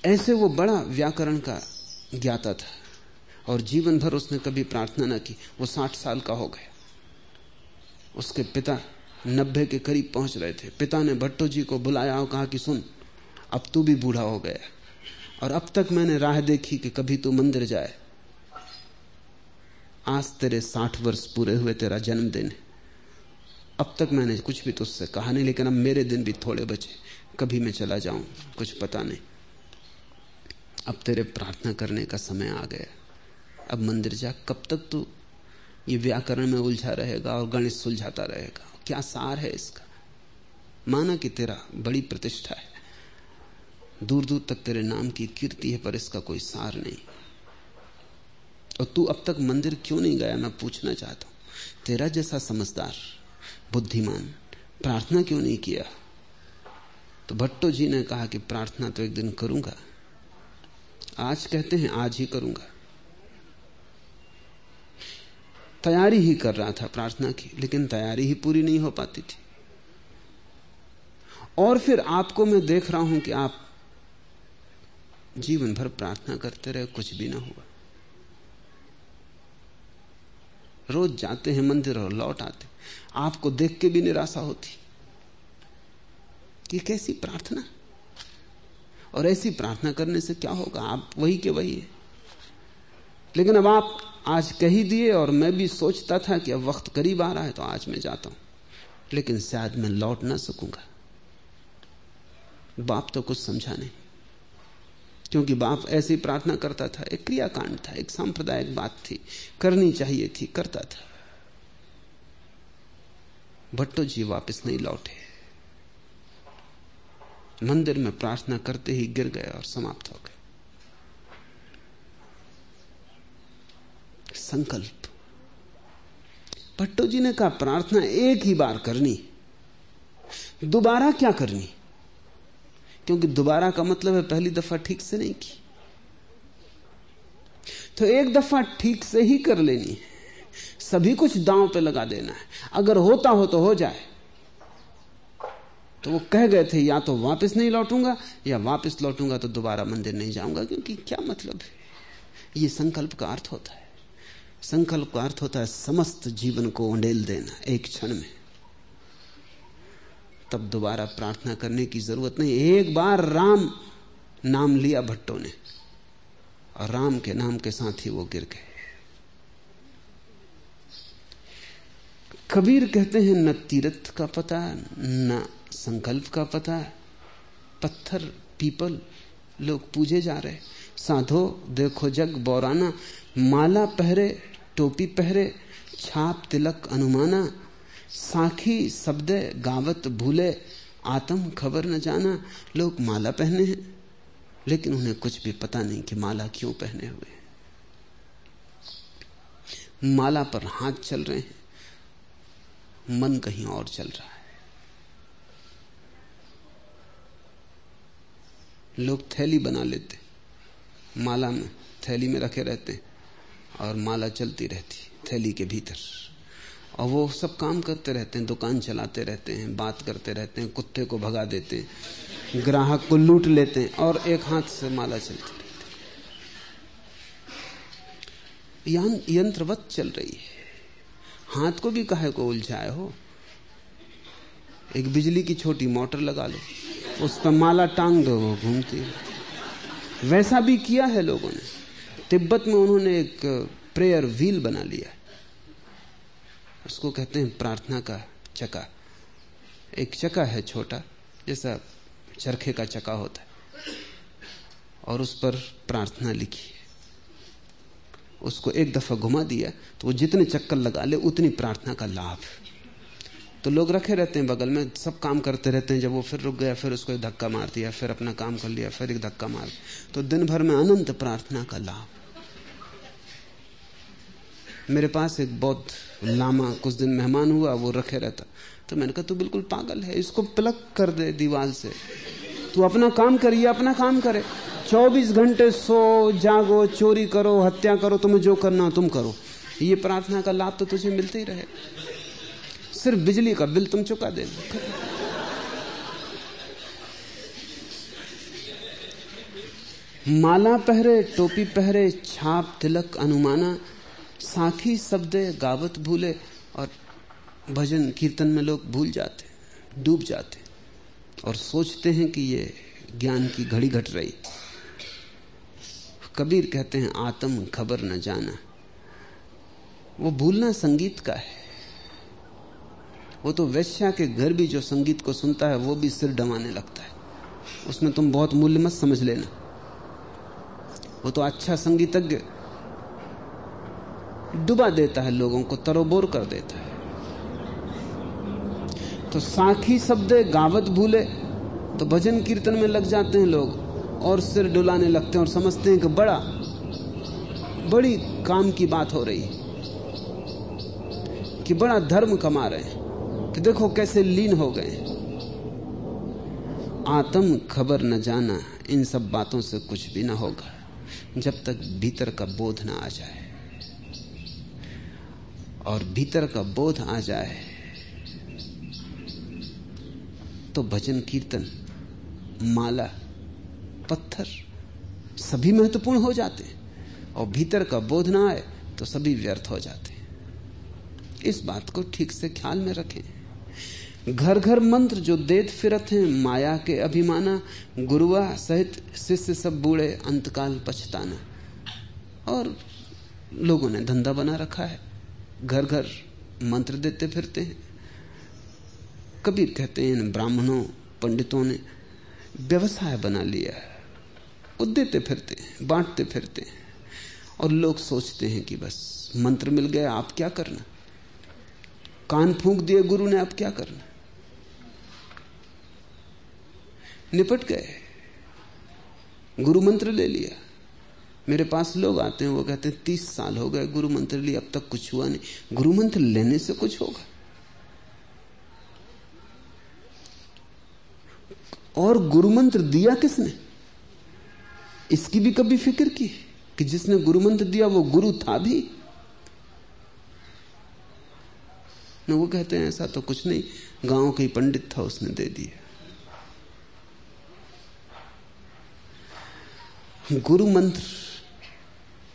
ऐसे वो बड़ा व्याकरण का ज्ञाता था और जीवन भर उसने कभी प्रार्थना न की। वो साठ साल का हो गया। उसके पिता नब्बे के करीब पहुँच रहे थे। पिता ने भट्टो जी को बुलाया और कहा कि सुन, अब तू भी बूढ़ा हो गया और अब तक मैंने राह देखी कि कभी तू मंदिर जाए। आज तेरे साठ वर्ष पूरे हुए तेरा जन्मदिन है। अब तक मैंने कुछ भी तुझसे कहा नहीं, लेकिन अब मेरे दिन भी थोड़े बचे। कभी मैं चला जाऊँ, कुछ पता नहीं। अब तेरे प्रार्थना करने का समय आ गया। अब मंदिर जा, कब तक तू ये व्याकरण में उलझा रहेगा और गणित सुलझाता रहेगा? क्या सार है इसका? माना कि तेरा बड़ी प्रतिष्ठा है। दूर दूर तक तेरे नाम की कीर्ति है, पर इसका कोई सार नहीं। और तू अब तक मंदिर क्यों नहीं गया, मैं पूछना चाहता हूँ। तेरा जैसा समझदार बुद्धिमान। प्रार्थना क्यों नहीं किया? तो भट्टो जी ने कहा कि प्रार्थना तो एक दिन करूँगा। आज कहते हैं, आज ही करूँगा। तैयारी ही कर रहा था प्रार्थना की, लेकिन तैयारी ही पूरी नहीं हो पाती थी। और फिर आपको मैं देख रहा हूँ कि आप जीवन भर प्रार्थना करते रहे, कुछ भी ना हुआ। रोज जाते हैं मंदिर और लौट आते। आपको देख के भी निराशा होती। कि कैसी प्रार्थना? और ऐसी प्रार्थना करने से क्या होगा? आप वही के वही है। लेकिन अब आप आज कह ही दिए और मैं भी सोचता था कि अब वक्त करीब आ रहा है तो आज मैं जाता हूँ। लेकिन शायद मैं लौट ना सकूँगा। बाप तो कुछ समझा नहीं। क्योंकि बाप ऐसी प्रार्थना करता था, एक क्रियाकांड था, एक सांप्रदायिक बात थी, करनी चाहिए थी, करता था। भट्टो जी वापस नहीं लौटे। मंदिर में प्रार्थना करते ही गिर गए और समाप्त हो गए। संकल्प। भट्टो जी ने कहा, प्रार्थना एक ही बार करनी। दोबारा क्या करनी? क्योंकि दोबारा का मतलब है पहली दफ़ा ठीक से नहीं की। तो एक दफ़ा ठीक से ही कर लेनी है। सभी कुछ दांव पे लगा देना है। अगर होता हो तो हो जाए। तो वो कह गए थे, या तो वापस नहीं लौटूँगा, या वापस लौटूँगा तो दोबारा मंदिर नहीं जाऊँगा, क्योंकि क्या मतलब है? ये संकल्प का अर्थ होता है। संकल्प का अर्थ होता है समस्त जीवन को उंडेल देना, एक क्षण में। तब दोबारा प्रार्थना करने की ज़रूरत नहीं। एक बार राम, नाम लिया भट्टो ने, और राम के नाम के साथ ही वो गिर गए। कबीर कहते हैं, न तीर्थ का पता, न संकल्प का पता, पत्थर, पीपल, लोग पूजे जा रहे साधो, देखो जग बौराना, माला पहरे, टोपी पहरे, छाप तिलक अनुमाना, साखी शब्द गावत भूले, आत्म खबर न जाना। लोग माला पहने हैं, लेकिन उन्हें कुछ भी पता नहीं कि माला क्यों पहने हुए माला पर हाथ चल रहे हैं। मन कहीं और चल रहा है। लोग थैली बना लेते, माला में, थैली में रखे रहते, और माला चलती रहती, थैली के भीतर। और वो सब काम करते रहते हैं, दुकान चलाते रहते हैं, बात करते रहते हैं, कुत्ते को भगा देते हैं, ग्राहक को लूट लेते हैं, और एक हाथ से माला चलती रहती यंत्रवत चल रही है। हाथ को भी कहे को उलझाए हो? एक बिजली की छोटी मोटर लगा लो, उस पर माला टांग दो, वो घूमती वैसा भी किया है लोगों ने। तिब्बत में उन्होंने एक प्रेयर व्हील बना लिया उसको कहते हैं प्रार्थना का चका। एक चका है छोटा, जैसा चरखे का चका होता है। और उस पर प्रार्थना लिखी है। उसको एक दफ़ा घुमा दिया तो वो जितने चक्कर लगा ले, उतनी प्रार्थना का लाभ। तो लोग रखे रहते हैं बगल में, सब काम करते रहते हैं, जब वो फिर रुक गया, फिर उसको एक धक्का मार दिया, फिर अपना काम कर लिया, फिर एक धक्का मार तो दिन भर में अनंत प्रार्थना का लाभ। मेरे पास एक बौद्ध लामा कुछ दिन मेहमान हुआ, वो रखे रहता। तो मैंने कहा, तू बिल्कुल पागल है, इसको प्लग कर दे दीवार से। तू अपना काम करिए अपना काम करे। 24 घंटे सो जागो, चोरी करो, हत्या करो, तुम्हें जो करना तुम करो। ये प्रार्थना का लाभ तो तुझे मिलते ही रहे। सिर्फ़ बिजली का बिल तुम चुका दे। माला पहरे, टोपी पहरे, छाप, तिलक, अनुमाना, साखी शब्द गावत भूले और भजन कीर्तन में लोग भूल जाते, डूब जाते और सोचते हैं कि ये ज्ञान की घड़ी घट रही। कबीर कहते हैं, आत्म खबर न जाना। वो भूलना संगीत का है। वो तो वैश्या के घर भी जो संगीत को सुनता है, वो भी सिर डमाने लगता है। उसमें तुम बहुत मूल्य मत समझ लेना। वो तो अच्छा संगीतज्ञ डुबा देता है, लोगों को तरोबोर कर देता है। तो साखी शब्द गावत भूले तो भजन कीर्तन में लग जाते हैं लोग। और सिर डुलाने लगते हैं और समझते हैं कि बड़ा, बड़ी काम की बात हो रही कि बड़ा धर्म कमा रहे हैं, कि देखो कैसे लीन हो गए आत्म खबर न जाना, इन सब बातों से कुछ भी ना होगा, जब तक भीतर का बोध ना आ जाए। और भीतर का बोध आ जाए तो भजन कीर्तन, माला पत्थर। सभी महत्वपूर्ण हो जाते हैं। और भीतर का बोध ना आए तो सभी व्यर्थ हो जाते हैं। इस बात को ठीक से ख्याल में रखें। घर घर मंत्र जो देत फिरत हैं, माया के अभिमाना, गुरुआ सहित शिष्य सब बूढ़े अंतकाल पछताना। और लोगों ने धंधा बना रखा है। घर घर मंत्र देते फिरते हैं। कबीर कहते हैं, इन ब्राह्मणों, पंडितों ने व्यवसाय बना लिया है। वो देते फिरते बांटते फिरते और लोग सोचते हैं कि बस, मंत्र मिल गया, आप क्या करना? कान फूंक दिए गुरु ने, आप क्या करना? निपट गए। गुरु मंत्र ले लिया। मेरे पास लोग आते हैं, वो कहते हैं, तीस साल हो गए गुरु मंत्र लिए, अब तक कुछ हुआ नहीं। गुरु मंत्र लेने से कुछ होगा। और गुरु मंत्र दिया किसने? इसकी भी कभी फ़िक्र की कि जिसने गुरु मंत्र दिया वो गुरु था भी? न, वो कहते हैं, ऐसा तो कुछ नहीं। गाँव के पंडित था, उसने दे दिया गुरु मंत्र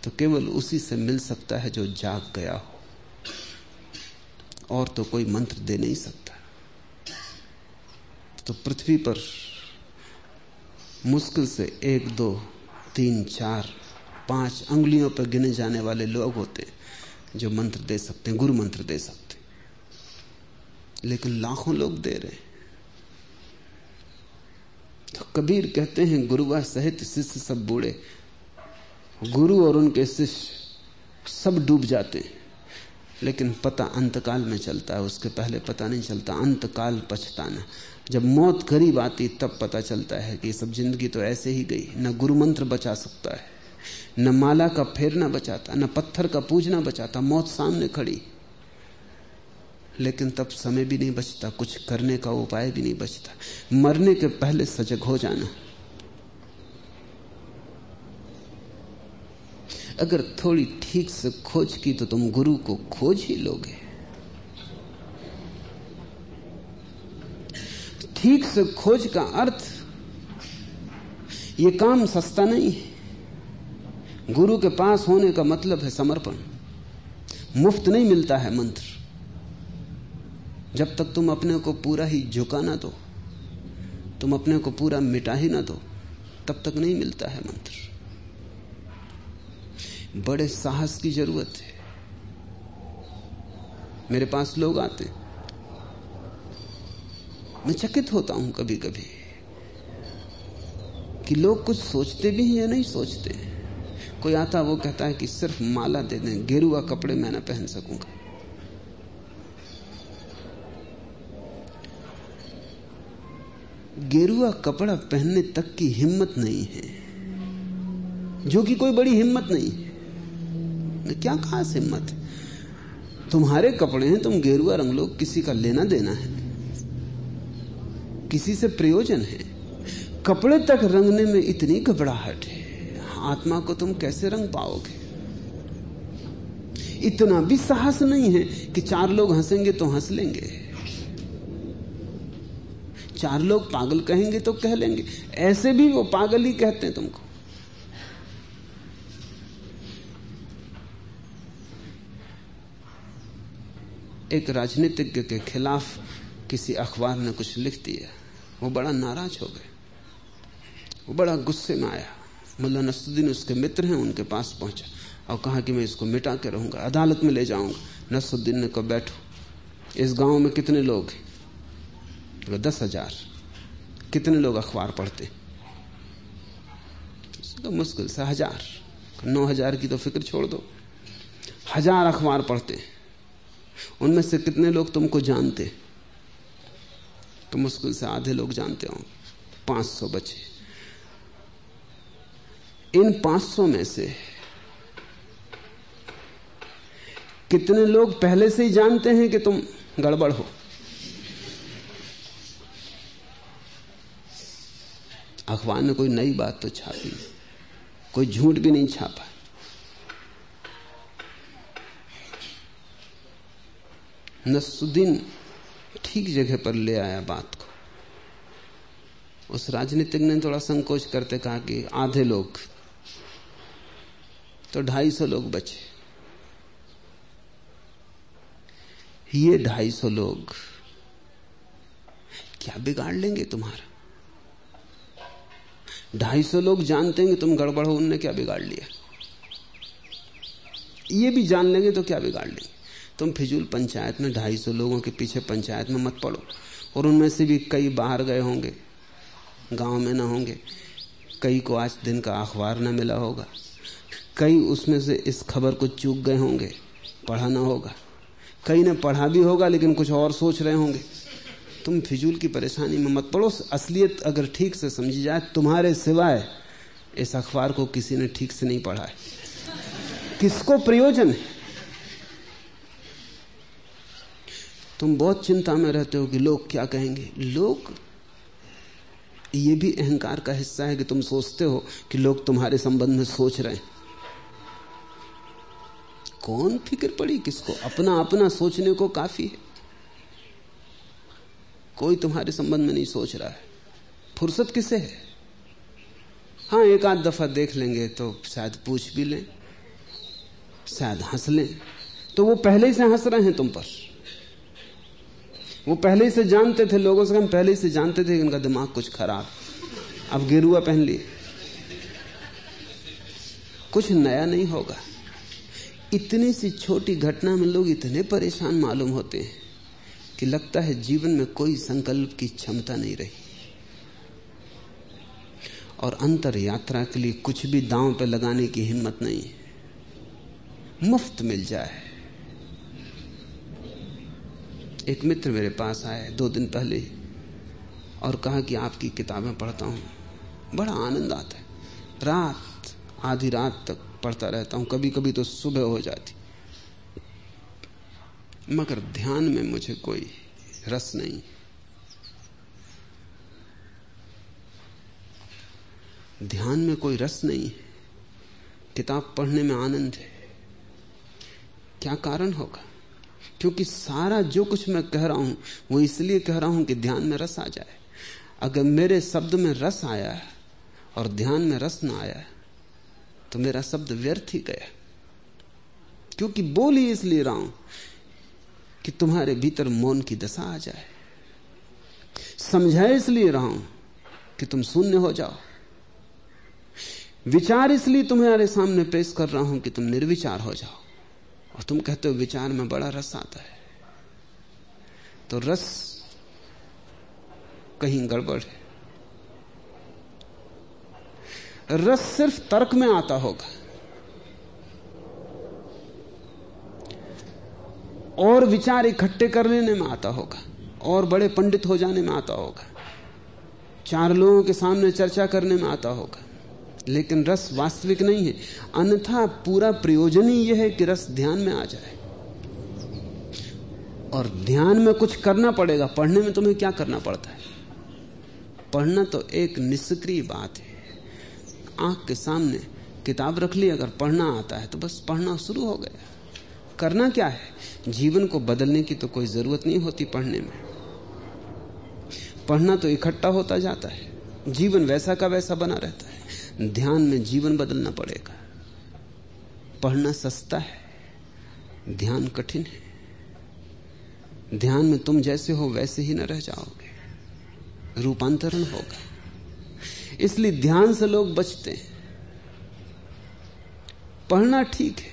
तो केवल उसी से मिल सकता है जो जाग गया हो। और तो कोई मंत्र दे नहीं सकता। तो पृथ्वी पर मुश्किल से एक दो तीन, चार, पाँच अंगुलियों पर गिने जाने वाले लोग होते हैं जो मंत्र दे सकते हैं, गुरु मंत्र दे सकते हैं। लेकिन लाखों लोग दे रहे हैं। तो कबीर कहते हैं गुरुवा सहित शिष्य सब बूढ़े, गुरु और उनके शिष्य सब डूब जाते हैं। लेकिन पता अंतकाल में चलता है, उसके पहले पता नहीं चलता, अंतकाल पछताना। जब मौत करीब आती तब पता चलता है कि सब ज़िंदगी तो ऐसे ही गई न गुरु मंत्र बचा सकता है, न माला का फेरना बचाता, न पत्थर का पूजना बचाता, मौत सामने खड़ी। लेकिन तब समय भी नहीं बचता, कुछ करने का उपाय भी नहीं बचता। मरने के पहले सजग हो जाना। अगर थोड़ी ठीक से खोज की तो तुम गुरु को खोज ही लोगे। ठीक से खोज का अर्थ, ये काम सस्ता नहीं है। गुरु के पास होने का मतलब है समर्पण। मुफ़्त नहीं मिलता है मंत्र। जब तक तुम अपने को पूरा ही झुका ना दो, तुम अपने को पूरा मिटा ही ना दो, तब तक नहीं मिलता है मंत्र। बड़े साहस की ज़रूरत है। मेरे पास लोग आते मैं चकित होता हूँ कभी कभी कि लोग कुछ सोचते भी हैं या नहीं सोचते कोई आता वो कहता है कि सिर्फ़ माला दे दें, गेरुआ कपड़े मैं ना पहन सकूँगा। गेरुआ कपड़ा पहनने तक की हिम्मत नहीं है। जो कि कोई बड़ी हिम्मत नहीं है। क्या खास हिम्मत? तुम्हारे कपड़े हैं, तुम गेरुआ रंग लो, किसी का लेना देना है। किसी से प्रयोजन है। कपड़े तक रंगने में इतनी घबराहट है। आत्मा को तुम कैसे रंग पाओगे? इतना भी साहस नहीं है कि चार लोग हंसेंगे तो हंस लेंगे। चार लोग पागल कहेंगे तो कह लेंगे। ऐसे भी वो पागल ही कहते हैं तुमको। एक राजनीतिज्ञ के खिलाफ किसी अखबार ने कुछ लिख दिया वो बड़ा नाराज़ हो गए। वो बड़ा गुस्से में आया। मुल्ला नसुद्दीन उसके मित्र हैं, उनके पास पहुँचा और कहा कि मैं इसको मिटा के रहूँगा, अदालत में ले जाऊँगा। नसरुद्दीन ने कहा, बैठो। इस गाँव में कितने लोग हैं? तो दस हज़ार। कितने लोग अखबार पढ़ते? तो मुश्किल से हज़ार। नौ हज़ार की तो फ़िक्र छोड़ दो। हज़ार अखबार पढ़ते उनमें से कितने लोग तुमको जानते? तो मुश्किल से आधे लोग जानते हो। पाँच सौ बचे। इन पाँच सौ में से कितने लोग पहले से ही जानते हैं कि तुम गड़बड़ हो? अखबार ने कोई नई बात तो छापी, कोई झूठ भी नहीं छापा। नसुद्दीन ठीक जगह पर ले आया बात को। उस राजनीतिक ने थोड़ा संकोच करते कहा कि आधे लोग तो ढाई सौ लोग बचे। ये ढाई सौ लोग क्या बिगाड़ लेंगे तुम्हारा? ढाई सौ लोग जानते हैं कि तुम गड़बड़ हो, उनने क्या बिगाड़ लिया? ये भी जान लेंगे तो क्या बिगाड़ लेंगे? तुम फिजूल पंचायत में ढाई सौ लोगों के पीछे पंचायत में मत पड़ो। और उनमें से भी कई बाहर गए होंगे, गाँव में ना होंगे। कई को आज दिन का अखबार ना मिला होगा। कई उसमें से इस खबर को चूक गए होंगे, पढ़ा ना होगा। कई ने पढ़ा भी होगा, लेकिन कुछ और सोच रहे होंगे। तुम फिजूल की परेशानी में मत पड़ो। असलियत अगर ठीक से समझी जाए, तुम्हारे सिवाय इस अखबार को किसी ने ठीक से नहीं पढ़ा है। किसको प्रयोजन है? तुम बहुत चिंता में रहते हो कि लोग क्या कहेंगे। लोग, ये भी अहंकार का हिस्सा है कि तुम सोचते हो कि लोग तुम्हारे संबंध में सोच रहे हैं। कौन फ़िक्र पड़ी किसको? अपना अपना सोचने को काफ़ी है। कोई तुम्हारे संबंध में नहीं सोच रहा है। फुर्सत किसे है? हाँ एक आध दफ़ा देख लेंगे तो शायद पूछ भी लें, शायद हंस लें। तो वो पहले से हंस रहे हैं तुम पर। वो पहले से जानते थे, लोगों से हम पहले से जानते थे कि इनका दिमाग कुछ खराब अब गेरुआ पहन लिए। कुछ नया नहीं होगा। इतनी सी छोटी घटना में लोग इतने परेशान मालूम होते हैं कि लगता है जीवन में कोई संकल्प की क्षमता नहीं रही। और अंतर यात्रा के लिए कुछ भी दांव पे लगाने की हिम्मत नहीं है। मुफ़्त मिल जाए। एक मित्र मेरे पास आए दो दिन पहले और कहा कि आपकी किताबें पढ़ता हूँ। बड़ा आनंद आता है। रात, आधी रात तक पढ़ता रहता हूँ। कभी कभी तो सुबह हो जाती। मगर ध्यान में मुझे कोई रस नहीं। ध्यान में कोई रस नहीं। है किताब पढ़ने में आनंद है। क्या कारण होगा? क्योंकि सारा जो कुछ मैं कह रहा हूँ, वो इसलिए कह रहा हूँ कि ध्यान में रस आ जाए। अगर मेरे शब्द में रस आया है और ध्यान में रस ना आया तो मेरा शब्द व्यर्थ ही गया। क्योंकि बोल ही इसलिए रहा हूँ कि तुम्हारे भीतर मौन की दशा आ जाए। समझाए इसलिए रहा हूँ कि तुम शून्य हो जाओ। विचार इसलिए तुम्हारे सामने पेश कर रहा हूँ कि तुम निर्विचार हो जाओ। और तुम कहते हो विचार में बड़ा रस आता है। तो रस कहीं गड़बड़ है। रस सिर्फ़ तर्क में आता होगा। और विचार इकट्ठे कर लेने में आता होगा। और बड़े पंडित हो जाने में आता होगा। चार लोगों के सामने चर्चा करने में आता होगा। लेकिन रस वास्तविक नहीं है। अन्यथा पूरा प्रयोजन ही यह है कि रस ध्यान में आ जाए। और ध्यान में कुछ करना पड़ेगा। पढ़ने में तुम्हें क्या करना पड़ता है? पढ़ना तो एक निष्क्रिय बात है। आँख के सामने किताब रख ली, अगर पढ़ना आता है तो बस पढ़ना शुरू हो गया। करना क्या है? जीवन को बदलने की तो कोई ज़रूरत नहीं होती पढ़ने में। पढ़ना तो इकट्ठा होता जाता है। जीवन वैसा का वैसा बना रहता है। ध्यान में जीवन बदलना पड़ेगा। पढ़ना सस्ता है, ध्यान कठिन है। ध्यान में तुम जैसे हो वैसे ही न रह जाओगे, रूपांतरण होगा। इसलिए ध्यान से लोग बचते हैं। पढ़ना ठीक है,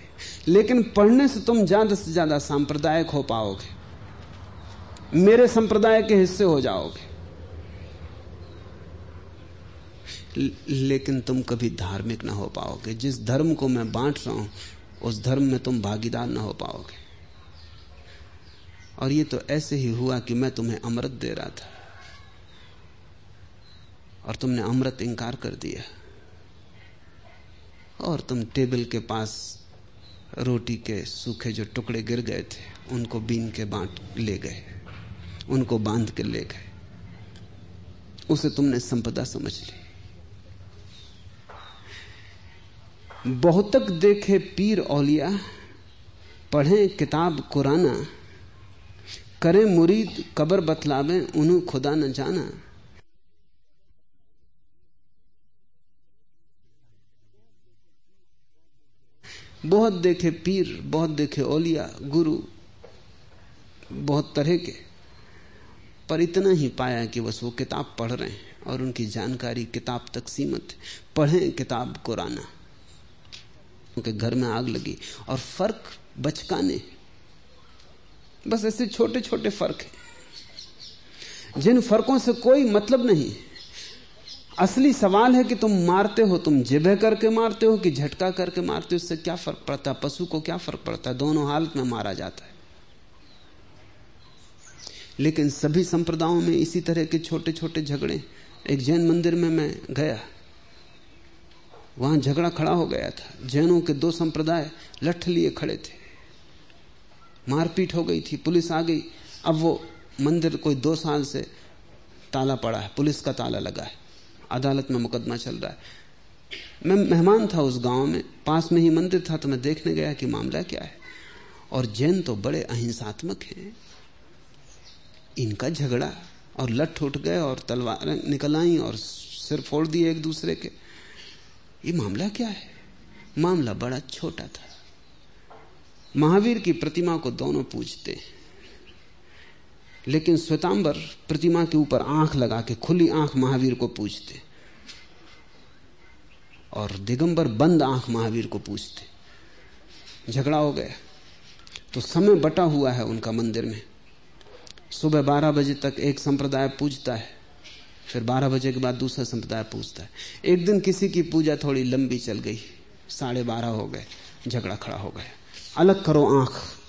लेकिन पढ़ने से तुम ज़्यादा से ज़्यादा सांप्रदायिक हो पाओगे, मेरे संप्रदाय के हिस्से हो जाओगे। लेकिन तुम कभी धार्मिक ना हो पाओगे। जिस धर्म को मैं बांट रहा हूँ, उस धर्म में तुम भागीदार ना हो पाओगे। और ये तो ऐसे ही हुआ कि मैं तुम्हें अमृत दे रहा था। और तुमने अमृत इंकार कर दिया। और तुम टेबल के पास रोटी के सूखे जो टुकड़े गिर गए थे, उनको बीन के बांट ले गए। उनको बाँध के ले गए। उसे तुमने संपदा समझ ली। बहुतक देखे पीर औलिया, पढ़े किताब कुराना, करे मुरीद कबर बतलावे, उन्हों खुदा न जाना। बहुत देखे पीर, बहुत देखे ओलिया गुरु, बहुत तरह के, पर इतना ही पाया कि बस वो किताब पढ़ रहे हैं और उनकी जानकारी किताब तक सीमित, पढ़े किताब कुराना। उनके घर में आग लगी और फ़र्क बचकाने। बस ऐसे छोटे छोटे फ़र्क हैं। जिन फर्कों से कोई मतलब नहीं, असली सवाल है कि तुम मारते हो, तुम जिबे करके मारते हो कि झटका करके मारते हो उससे क्या फ़र्क पड़ता है? पशु को क्या फ़र्क पड़ता है? दोनों हालत में मारा जाता है। लेकिन सभी संप्रदायों में इसी तरह के छोटे छोटे झगड़े। एक जैन मंदिर में मैं गया। वहाँ झगड़ा खड़ा हो गया था। जैनों के दो संप्रदाय लठ लिए खड़े थे। मारपीट हो गई थी, पुलिस आ गई। अब वो मंदिर कोई दो साल से ताला पड़ा है, पुलिस का ताला लगा है। अदालत में मुकदमा चल रहा है। मैं मेहमान था उस गाँव में, पास में ही मंदिर था तो मैं देखने गया कि मामला क्या है। और जैन तो बड़े अहिंसात्मक हैं। इनका झगड़ा और लठ उठ गए और तलवार निकल आई और सिर फोड़ दिए एक दूसरे के। ये मामला क्या है? मामला बड़ा छोटा था। महावीर की प्रतिमा को दोनों पूजते लेकिन श्वेतांबर प्रतिमा के ऊपर आँख लगा के, खुली आँख महावीर को पूजते। और दिगंबर बंद आँख महावीर को पूजते। झगड़ा हो गया। तो समय बटा हुआ है उनका मंदिर में। सुबह बारह बजे तक एक संप्रदाय पूजता है। फिर बारह बजे के बाद दूसरा संप्रदाय पूछता है। एक दिन किसी की पूजा थोड़ी लंबी चल गई। साढ़े बारह हो गए। झगड़ा खड़ा हो गया। अलग करो आँख।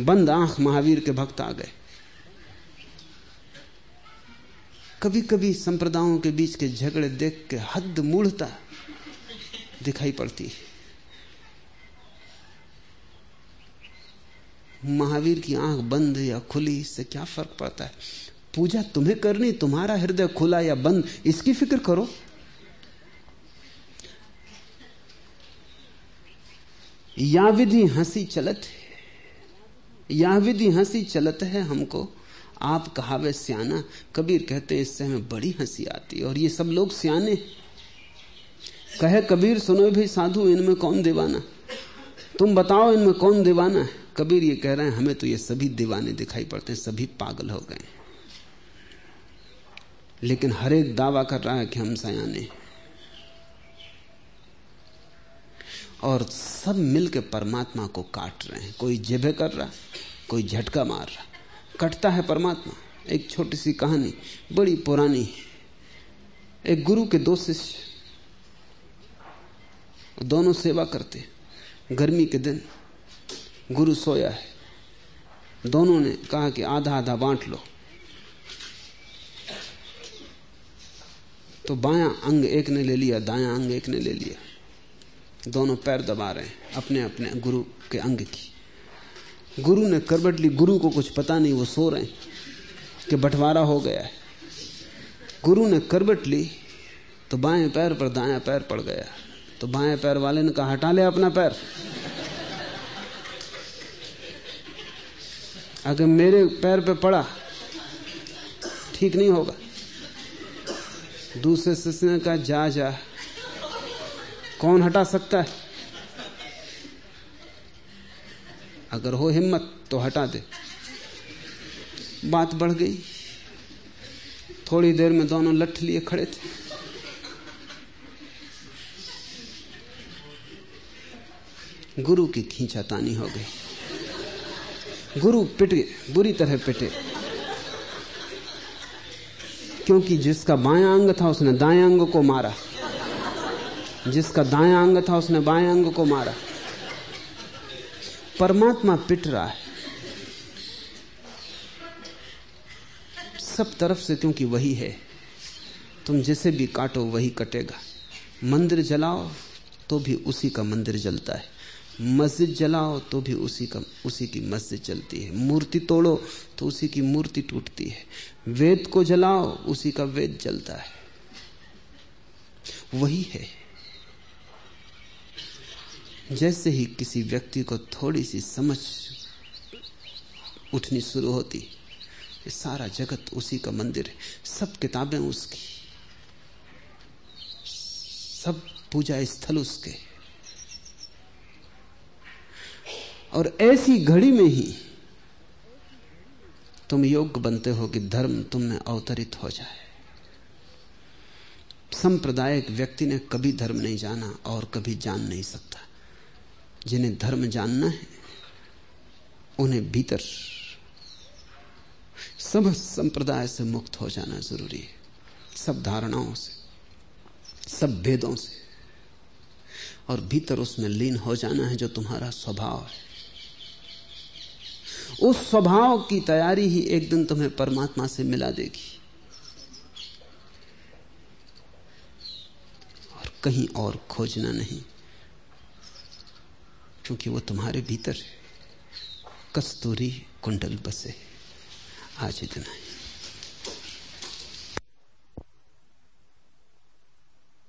बंद आँख महावीर के भक्त आ गए। कभी कभी संप्रदायों के बीच के झगड़े देख के हद मूढ़ता दिखाई पड़ती है। महावीर की आँख बंद या खुली, इससे क्या फ़र्क पड़ता है? पूजा तुम्हें करनी, तुम्हारा हृदय खुला या बंद, इसकी फ़िक्र करो। या विधि हँसी चलत है, या विधि हँसी चलत है हमको। आप कहावे सियाना, कबीर कहते हैं इससे हमें बड़ी हँसी आती है, और ये सब लोग सियाने कहे कबीर, सुनो भाई साधु, इनमें कौन दीवाना? तुम बताओ, इनमें कौन दीवाना है? कबीर ये कह रहे हैं, हमें तो ये सभी दीवाने दिखाई पड़ते हैं, सभी पागल हो गए लेकिन हर एक दावा कर रहा है कि हम सयाने और सब मिलकर परमात्मा को काट रहे हैं। कोई जेबे कर रहा, कोई झटका मार रहा। कटता है परमात्मा। एक छोटी सी कहानी, बड़ी पुरानी। एक गुरु के दो शिष्य, दोनों सेवा करते। गर्मी के दिन गुरु सोया है। दोनों ने कहा कि आधा आधा बांट लो। तो बायां अंग एक ने ले लिया, दायां अंग एक ने ले लिया। दोनों पैर दबा रहे हैं, अपने अपने गुरु के अंग की। गुरु ने करबट ली, गुरु को कुछ पता नहीं, वो सो रहे हैं कि बंटवारा हो गया है। गुरु ने करबट ली तो बाएँ पैर पर दायां पैर पड़ गया। तो बाएँ पैर वाले ने कहा, हटा ले अपना पैर। अगर मेरे पैर पे पड़ा, ठीक नहीं होगा। दूसरे शिष्य ने कहा जा जा। कौन हटा सकता है? अगर हो हिम्मत तो हटा दे। बात बढ़ गई। थोड़ी देर में दोनों लठ लिए खड़े थे। गुरु की खींचातानी हो गई। गुरु पिट बुरी तरह पिटे। क्योंकि जिसका बाया अंग था उसने दाया अंग को मारा। जिसका दाया अंग था उसने बाया अंग को मारा। परमात्मा पिट रहा है। सब तरफ़ से क्योंकि वही है, तुम जिसे भी काटो वही कटेगा। मंदिर जलाओ तो भी उसी का मंदिर जलता है। मस्जिद जलाओ तो भी उसी का, उसी की मस्जिद चलती है। मूर्ति तोड़ो तो उसी की मूर्ति टूटती है। वेद को जलाओ, उसी का वेद जलता है। वही है। जैसे ही किसी व्यक्ति को थोड़ी सी समझ उठनी शुरू होती सारा जगत उसी का मंदिर है। सब किताबें उसकी, सब पूजा स्थल उसके। और ऐसी घड़ी में ही तुम योग्य बनते हो कि धर्म तुम में अवतरित हो जाए। सांप्रदायिक व्यक्ति ने कभी धर्म नहीं जाना और कभी जान नहीं सकता। जिन्हें धर्म जानना है, उन्हें भीतर सब संप्रदाय से मुक्त हो जाना ज़रूरी है। सब धारणाओं से, सब भेदों से। और भीतर उसमें लीन हो जाना है जो तुम्हारा स्वभाव है। उस स्वभाव की तैयारी ही एक दिन तुम्हें परमात्मा से मिला देगी। और कहीं और खोजना नहीं, क्योंकि वो तुम्हारे भीतर कस्तूरी कुंडल बसे। आज इतना ही।